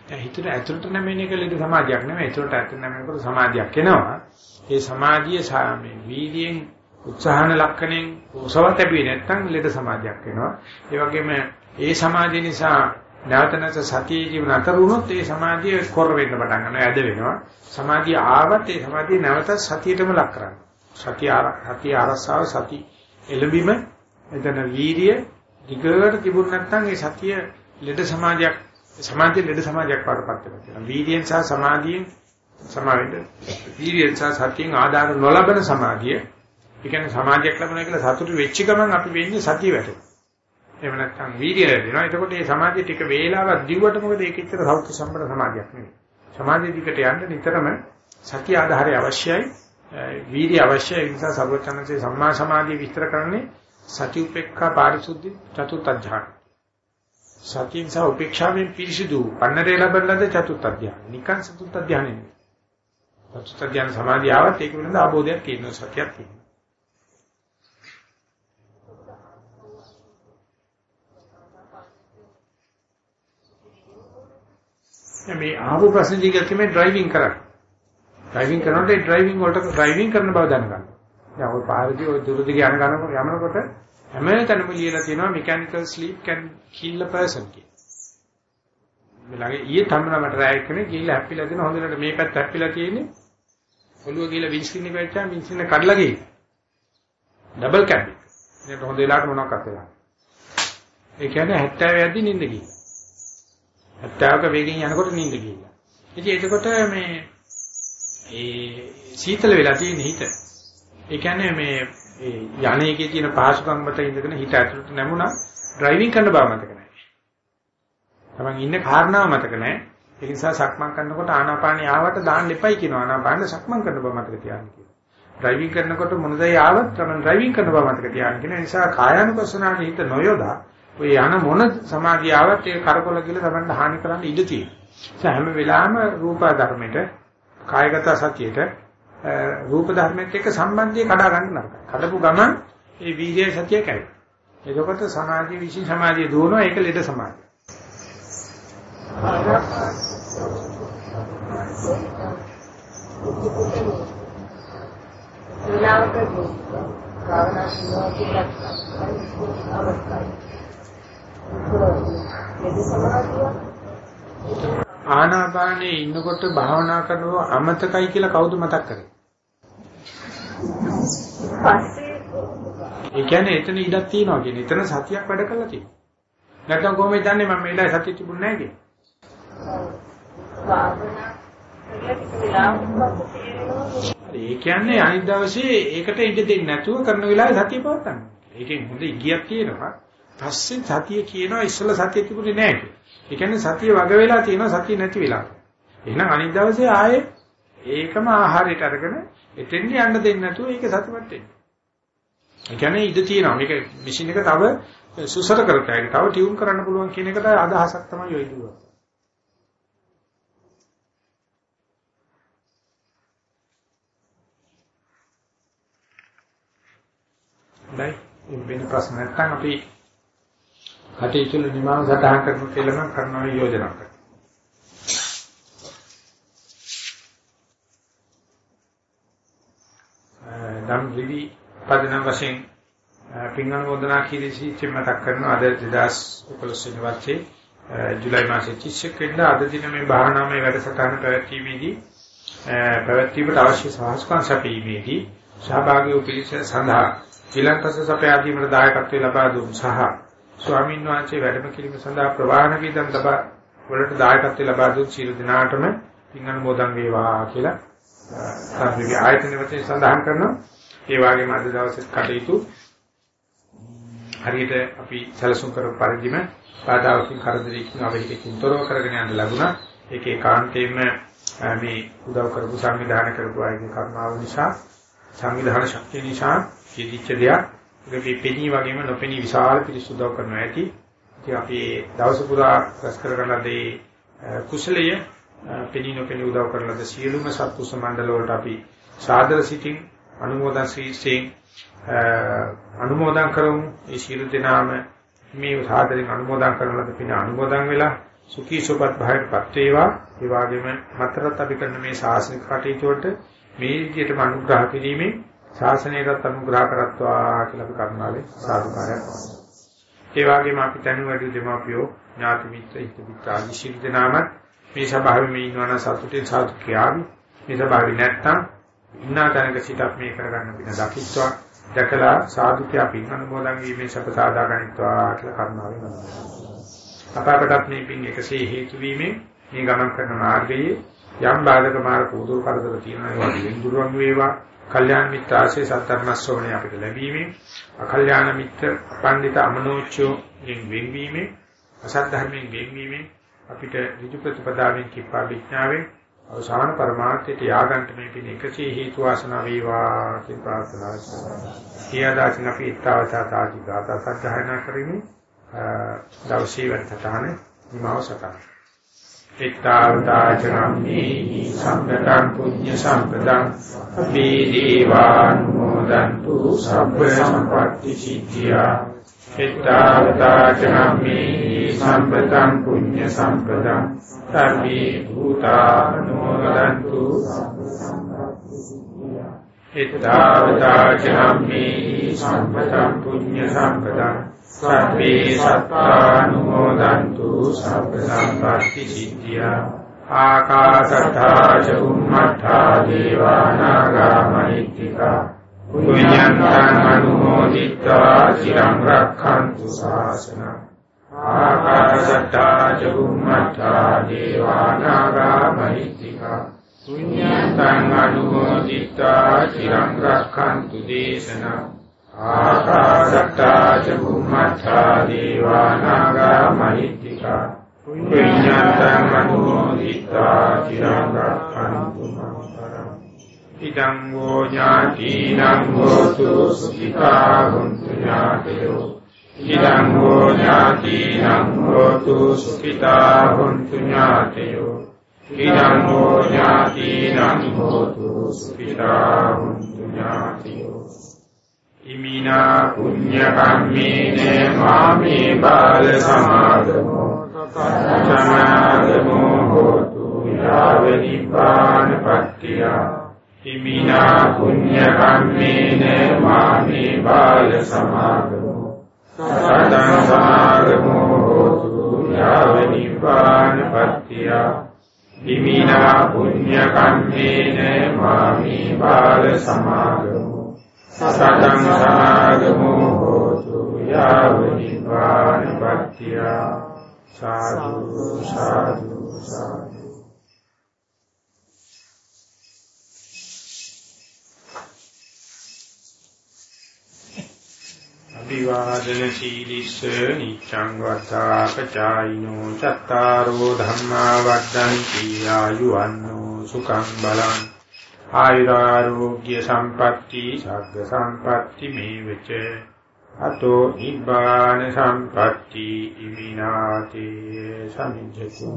දැන් හිතට ඇතුළට නැමෙන එක ලෙඩ සමාධියක් නෙමෙයි. ඇතුළට ඇතුළට නැමෙනකොට සමාධියක් එනවා. ඒ සමාධිය මේ වීර්යයෙන් උත්සාහන ලක්ෂණයෙන් උසවත් ලැබෙන්නේ නැත්නම් ලෙඩ සමාධියක් වෙනවා. ඒ වගේම ඒ සමාධිය නිසා නැවත නැවත සතිය ජීවන අතර වුණොත් ඒ සමාධිය කොර වෙන්න පටන් ගන්නවා. ඇද වෙනවා. සමාධිය ආවත් ඒ සමාධිය නැවත සතියටම ලක් කරනවා. සතිය සතිය ආරස්සාව සති එළඹීම එතන වීර්ය දිගට තිබුණ නැත්නම් ඒ සතිය ලෙඩ සමාධියක් සමාධිය ලෙඩ සමාධියක් වඩපත් වෙනවා. වීර්යයෙන් සහ සමාධියෙන් සමාවෙන්න. වීර්යයෙන් සහ සතියෙන් ආදාන නොලබන සමාධිය. ඒ කියන්නේ සමාධියක් ලැබුණා කියලා සතුටු වෙච්ච ගමන් අපි වෙන්නේ සතිය වැටෙනවා. එහෙම නැත්නම් වීර්යය ලැබෙනවා. එතකොට මේ සමාධිය ටික වේලාවක් දිව්වට මොකද ඒක ඇත්තට සෞඛ්‍ය සම්පන්න සමාධියක් නෙවෙයි. සමාධිය දිකට යන්න නිතරම සතිය ආධාරය අවශ්‍යයි. වීර්ය අවශ්‍යයි. ඒ නිසා සර්වචනසේ සම්මා සමාධිය විස්තර කරන්නේ සති උපේක්ඛා පාරිශුද්ධි චතුත් අධ්‍යාන. සතියෙන් සහ උපේක්ෂාවෙන් පිරිසිදු පන්නරේ ලබන ලද චතුත් අධ්‍යාන. නිකන් චතුත් අධ්‍යාන නෙවෙයි. චතුත් අධ්‍යාන සමාධිය ආවත් ඒක වෙනද ආબોධයක් තියෙනවා සතියක් තියෙනවා. මේ ආපු ප්‍රශ්න දිගට මේ ඩ්‍රයිවිං කරන්නේ. ඩ්‍රයිවිං කරනකොට ඒ ඩ්‍රයිවිං වලට ඩ්‍රයිවිං කරන බව දැනගන්න. දැන් ඔය පාරදී ඔය දුර දිග යන ගමනකොට යනකොට හැමතැනම ලියලා තියෙනවා mechanical sleep can kill a person කියලා. මේ ළඟ ඊයේ තමයි මට රැයි කෙනෙක් ගිහිල්ලා හැප්පිලා දෙන හොඳට මේ පැත්ත හැප්පිලා තියෙන්නේ. ඔළුව ගිහිල්ලා වින්ස්ක්‍රීන් එක වැච්චා වින්ස්ක්‍රීන් එක කඩලා ගිහින්. ඩබල් කැබ් එක. ඒකට හොඳ වෙලාවට මොනවක්වත් වෙලා. ඒ කියන්නේ 70 යද්දි නිින්ද ගිහින්. 70ක වේගෙන් යනකොට නිින්ද ගිහිල්ලා. ඉතින් එතකොට මේ ඒ සීතල වෙලා තියෙන හිත. ඒ කියන්නේ මේ ඒ යන්නේකේ තියෙන පහසුකම් මත ඉඳගෙන හිත ඇතුළට නැමුණා ඩ්‍රයිවිං කරන බව මතක නැහැ. තමන් ඉන්න කාරණාව මතක නැහැ. ඒ නිසා සක්මන් කරනකොට ආනාපානිය ආවට දාන්න එපයි කියනවා. ආනාපාන සක්මන් කරන බව මතක තියාගන්න කියනවා. ඩ්‍රයිවිං කරනකොට මොනදයි ආවත් තමන් ඩ්‍රයිවිං කරන බව මතක තියාගන්න කියන නිසා කායानुපස්සනාවේ හිත නොයොදා ඔය යන මොන සමාධිය ආවත් ඒක කරකොල කියලා තමන්ට හානි කරන්න ඉඩ තියෙනවා. හැම වෙලාවෙම රූප ධර්මෙට කායගත සතියට රූප ධර්මෙත් එක්ක සම්බන්ධය කඩා ගන්න නරකයි. කඩපු ගමන් ඒ වීර්ය සතිය කැයි. එතකොට සමාධි විශ්ි සමාධිය දුවනවා ඒක ලෙඩ සමාධිය. විලාවකදී භාවනා කරනවා කියලා අවස්ථාවයි. ආනාපානේ ඉන්නකොට භාවනා කරනවා අමතකයි කියලා කවුද මතක් කරේ? පස්සේ ඒ කියන්නේ එතන ඉඩක් තියෙනවා කියන්නේ. එතන සතියක් වැඩ කරලා තියෙනවා. නැත්නම් කොහොමද දන්නේ මම මේ වෙලාවේ සතිය තිබුණ නැහැ කියන්නේ? ඒ කියන්නේ අනිත් දවසේ ඒකට ඉඩ දෙන්නේ නැතුව කරන වෙලාවේ සතිය පවත්තන්න. ඒකෙන් හොඳ ඉගියක් තියෙනවා. පස්සේ සතිය කියනවා ඉස්සෙල්ලා සතිය තිබුණේ නැහැ කියලා. ඒ කියන්නේ සතිය වග වෙලා තියෙනවා සතිය නැති වෙලා. එහෙනම් අනිත් දවසේ ආයේ ඒකම ආහාරයට අරගෙන එතෙන්ට යන්න දෙන්නේ නැතුව ඒක සතිපත් වෙන්න. ඒ කියන්නේ ඉඳ තියෙනවා. මේක මැෂින් එක තව සුසර කරතයි. තව ටියුන් කරන්න පුළුවන් කියන එකට අදහසක් තමයි ඔය ඉදුවා. දැන් වෙන ප්‍රශ්න නැත්නම් අපි කටයුතු නිමාව සටහන් කරන කියලා මම කරනවා යෝජනා කරනවා. ධම් රිවි පදනම් වශයෙන් පින් අනුමೋದනා කිරීසි මතක් කරනවා අද 2011 වෙනි වර්ෂයේ ජූලයි මාසයේ 31 වෙනිදා අද දින මේ භාවනාමය වැඩසටහන පැවැත්වීමේදී පැවැත්වීමට අවශ්‍ය සහස්කම් සැපීමේදී සහභාගී වූ පිරිස සඳහා ඊළඟපස සපයාදීමට දායකත්වය ලබා දුන් සහ ස්වාමීන් වහන්සේ වැඩම කිරීම සඳහා ප්‍රවාහන වීදම් ලබා වලට දායකත්වය ලබා දුන් සියලු දෙනාටම පින් අනුමෝදන් වේවා කියලා සාමිගේ ආයතන වශයෙන් සඳහන් කරනවා. ඒ වගේම අද දවසේ කටයුතු හරියට අපි සැලසුම් කරපු පරිදිම බාධාකින් කරදරයකින් අවහිරකින් තොරව කරගෙන යන්න ලැබුණා. ඒකේ කාන්තේම මේ උදව් කරපු සංවිධානය කරපු අයගේ කරුණාව නිසා සංවිධාන ශක්තිය නිසා කිදිච්ච දෙයක් ඒක පෙනී වගේම නොපෙනී විශාල පිරිසුදව කරනවා ඇති. ඉතින් අපි දවස පුරා රැස් කරගන්න දේ කුසලය පෙනී නොපෙනී උදව් කරන ලද සියලුම සත්පුරුෂ මණ්ඩල වලට අපි සාදර සිටින් අනුමෝදන් ශ්‍රීසෙන් අනුමෝදන් කරමු ඒ සියලු දෙනාම මේ සාදරයෙන් අනුමෝදන් කරන ලද පින අනුමෝදන් වෙලා සුඛී සුපත් භාවයටපත් වේවා ඒ වගේම මතරත් අපි කරන මේ ශාසනික කටයුතු වලට මේ විදිහටම අනුග්‍රහ කිරීමෙන් ශාසනයටත් අනුග්‍රහ කරත්වා කියලා අපි කරුණාවෙන් සාදුකාරයක් වහන්සේ. ඒ වගේම අපි තනු වැඩි දෙමාපියෝ ඥාති මිත්‍ර හිත මිත්‍ර ආදී සියලු දෙනාම මේ සභාවේ මේ ඉන්නවන සතුටින් සාදු කියාවි. මේ සභාවේ නැත්තම් ඉන්නා තැනක සිටක් මේ කරගන්න පින දකිත්වා දැකලා සාදු කියා පින් අනුමෝදන් වීමේ සප සාදා ගනිත්වා කියලා කරුණාවෙන් අනුමෝදන්. අපකට මේ පින් එකසේ හේතු වීමෙන් මේ ගමන් කරන මාර්ගයේ යම් බාධක මාර්ග පොදු කරදර තියෙනවා ඒවා දිවෙන් දුරවන් වේවා. කල්යාණ මිත්‍ර ආශේ සත්‍ධර්ම ශ්‍රවණය අපිට ලැබීමෙන් අකල්යාණ මිත්‍ර පඬිත අමනෝච්චෝ වෙන්වීමෙන් අසත් ධර්මයෙන් වෙන්වීමෙන් අපිට ඍජු ප්‍රතිපදාවෙන් කිප්පා විඥාවෙන් අවසාන පරමාර්ථයට යාගන්ට මේ පින එකසේ හේතු වාසනා වේවා කියන ප්‍රාර්ථනාව කරනවා. ඊයදාසින් අපි ඊතාවතා තාජි ගාථා සජ්ජායනා කරමින් දවසේ වැඩසටහන නිමාව සටහන. ඊතාවතාචනම්මේ සම්පතං පුඤ්ඤ සම්පතං අපේ දේවානුමෝදන්තු සබ්බ සම්පatti සිද්ධියා එත්තාවතාචනම්මේ සම්පතං පුඤ්ඤ සම්පතං සබ්බේ භූතානුමෝදන්තු එත්තාවතාචනම්මේ සම්පතං පුඤ්ඤ සම්පතං සබ්බේ සත්තානුමෝදන්තු සබ්බ සම්පත්ති සිද්ධියා ආකාශත්තා ච බුම්මත්තා දේවානාගා මහිත්‍තිකා පුඤ්ඤන්තං අනුමෝදිත්වා চিරං රක්ඛන්තු ශාසනං ආකාශත්තා ච බුම්මත්තා දේවානාගා මහිත්‍තිකා පුඤ්ඤන්තං අනුමෝදිත්වා চিරං රක්ඛන්තු දේශනං ආකාශට්ටා ච බුම්මට්ටා දීවානාගා මහිත්‍තිකා පුඤ්ඤන්තං අනුමෝදිතා චිරං රක්ඛන්තු මමතරං ඉදං වූ ඥාතිනං හෝතු සුඛිතා හුන්තු ඥාතයෝ ඉදං වූ ඥාතිනං හෝතු සුඛිතා හුන්තු ඥාතයෝ ඉදං වූ ඥාතිනං හෝතු සුඛිතා හුන්තු ඥාතයෝ ඉමිනා පුඤ්ඤ කම්මේන මාමේ බාල සමාදමෝ සමාදමෝ හෝතු යාව නිපාන පත්‍තියා හිමිනා පුඤ්ඤ කම්මේන මාමේ බාල සමාගමෝ සදං සමාගමෝ හෝතු යාව නිපාන පත්‍තිය හිමිනා පුඤ්ඤ කම්මේන මාමේ බාල සමාගමෝ සදං සමාගමෝ හෝතු යාව නිපාන පත්‍තිය සාදු සාදු සාදු අභිවාදන සීලිස්ස නිච්ඡං වත්තාපචායිනෝ චත්තාරෝ ධම්මා වද්දන්ති ආයුවන්නෝ සුඛං බලං ආයුරාෝග්‍ය සම්පatti සග්ග සම්පatti මේවච අතෝ නිබ්බාන සම්පatti ඉමිනාතේ සමිජ්ජතු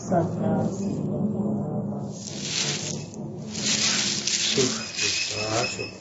සත්‍ය acho.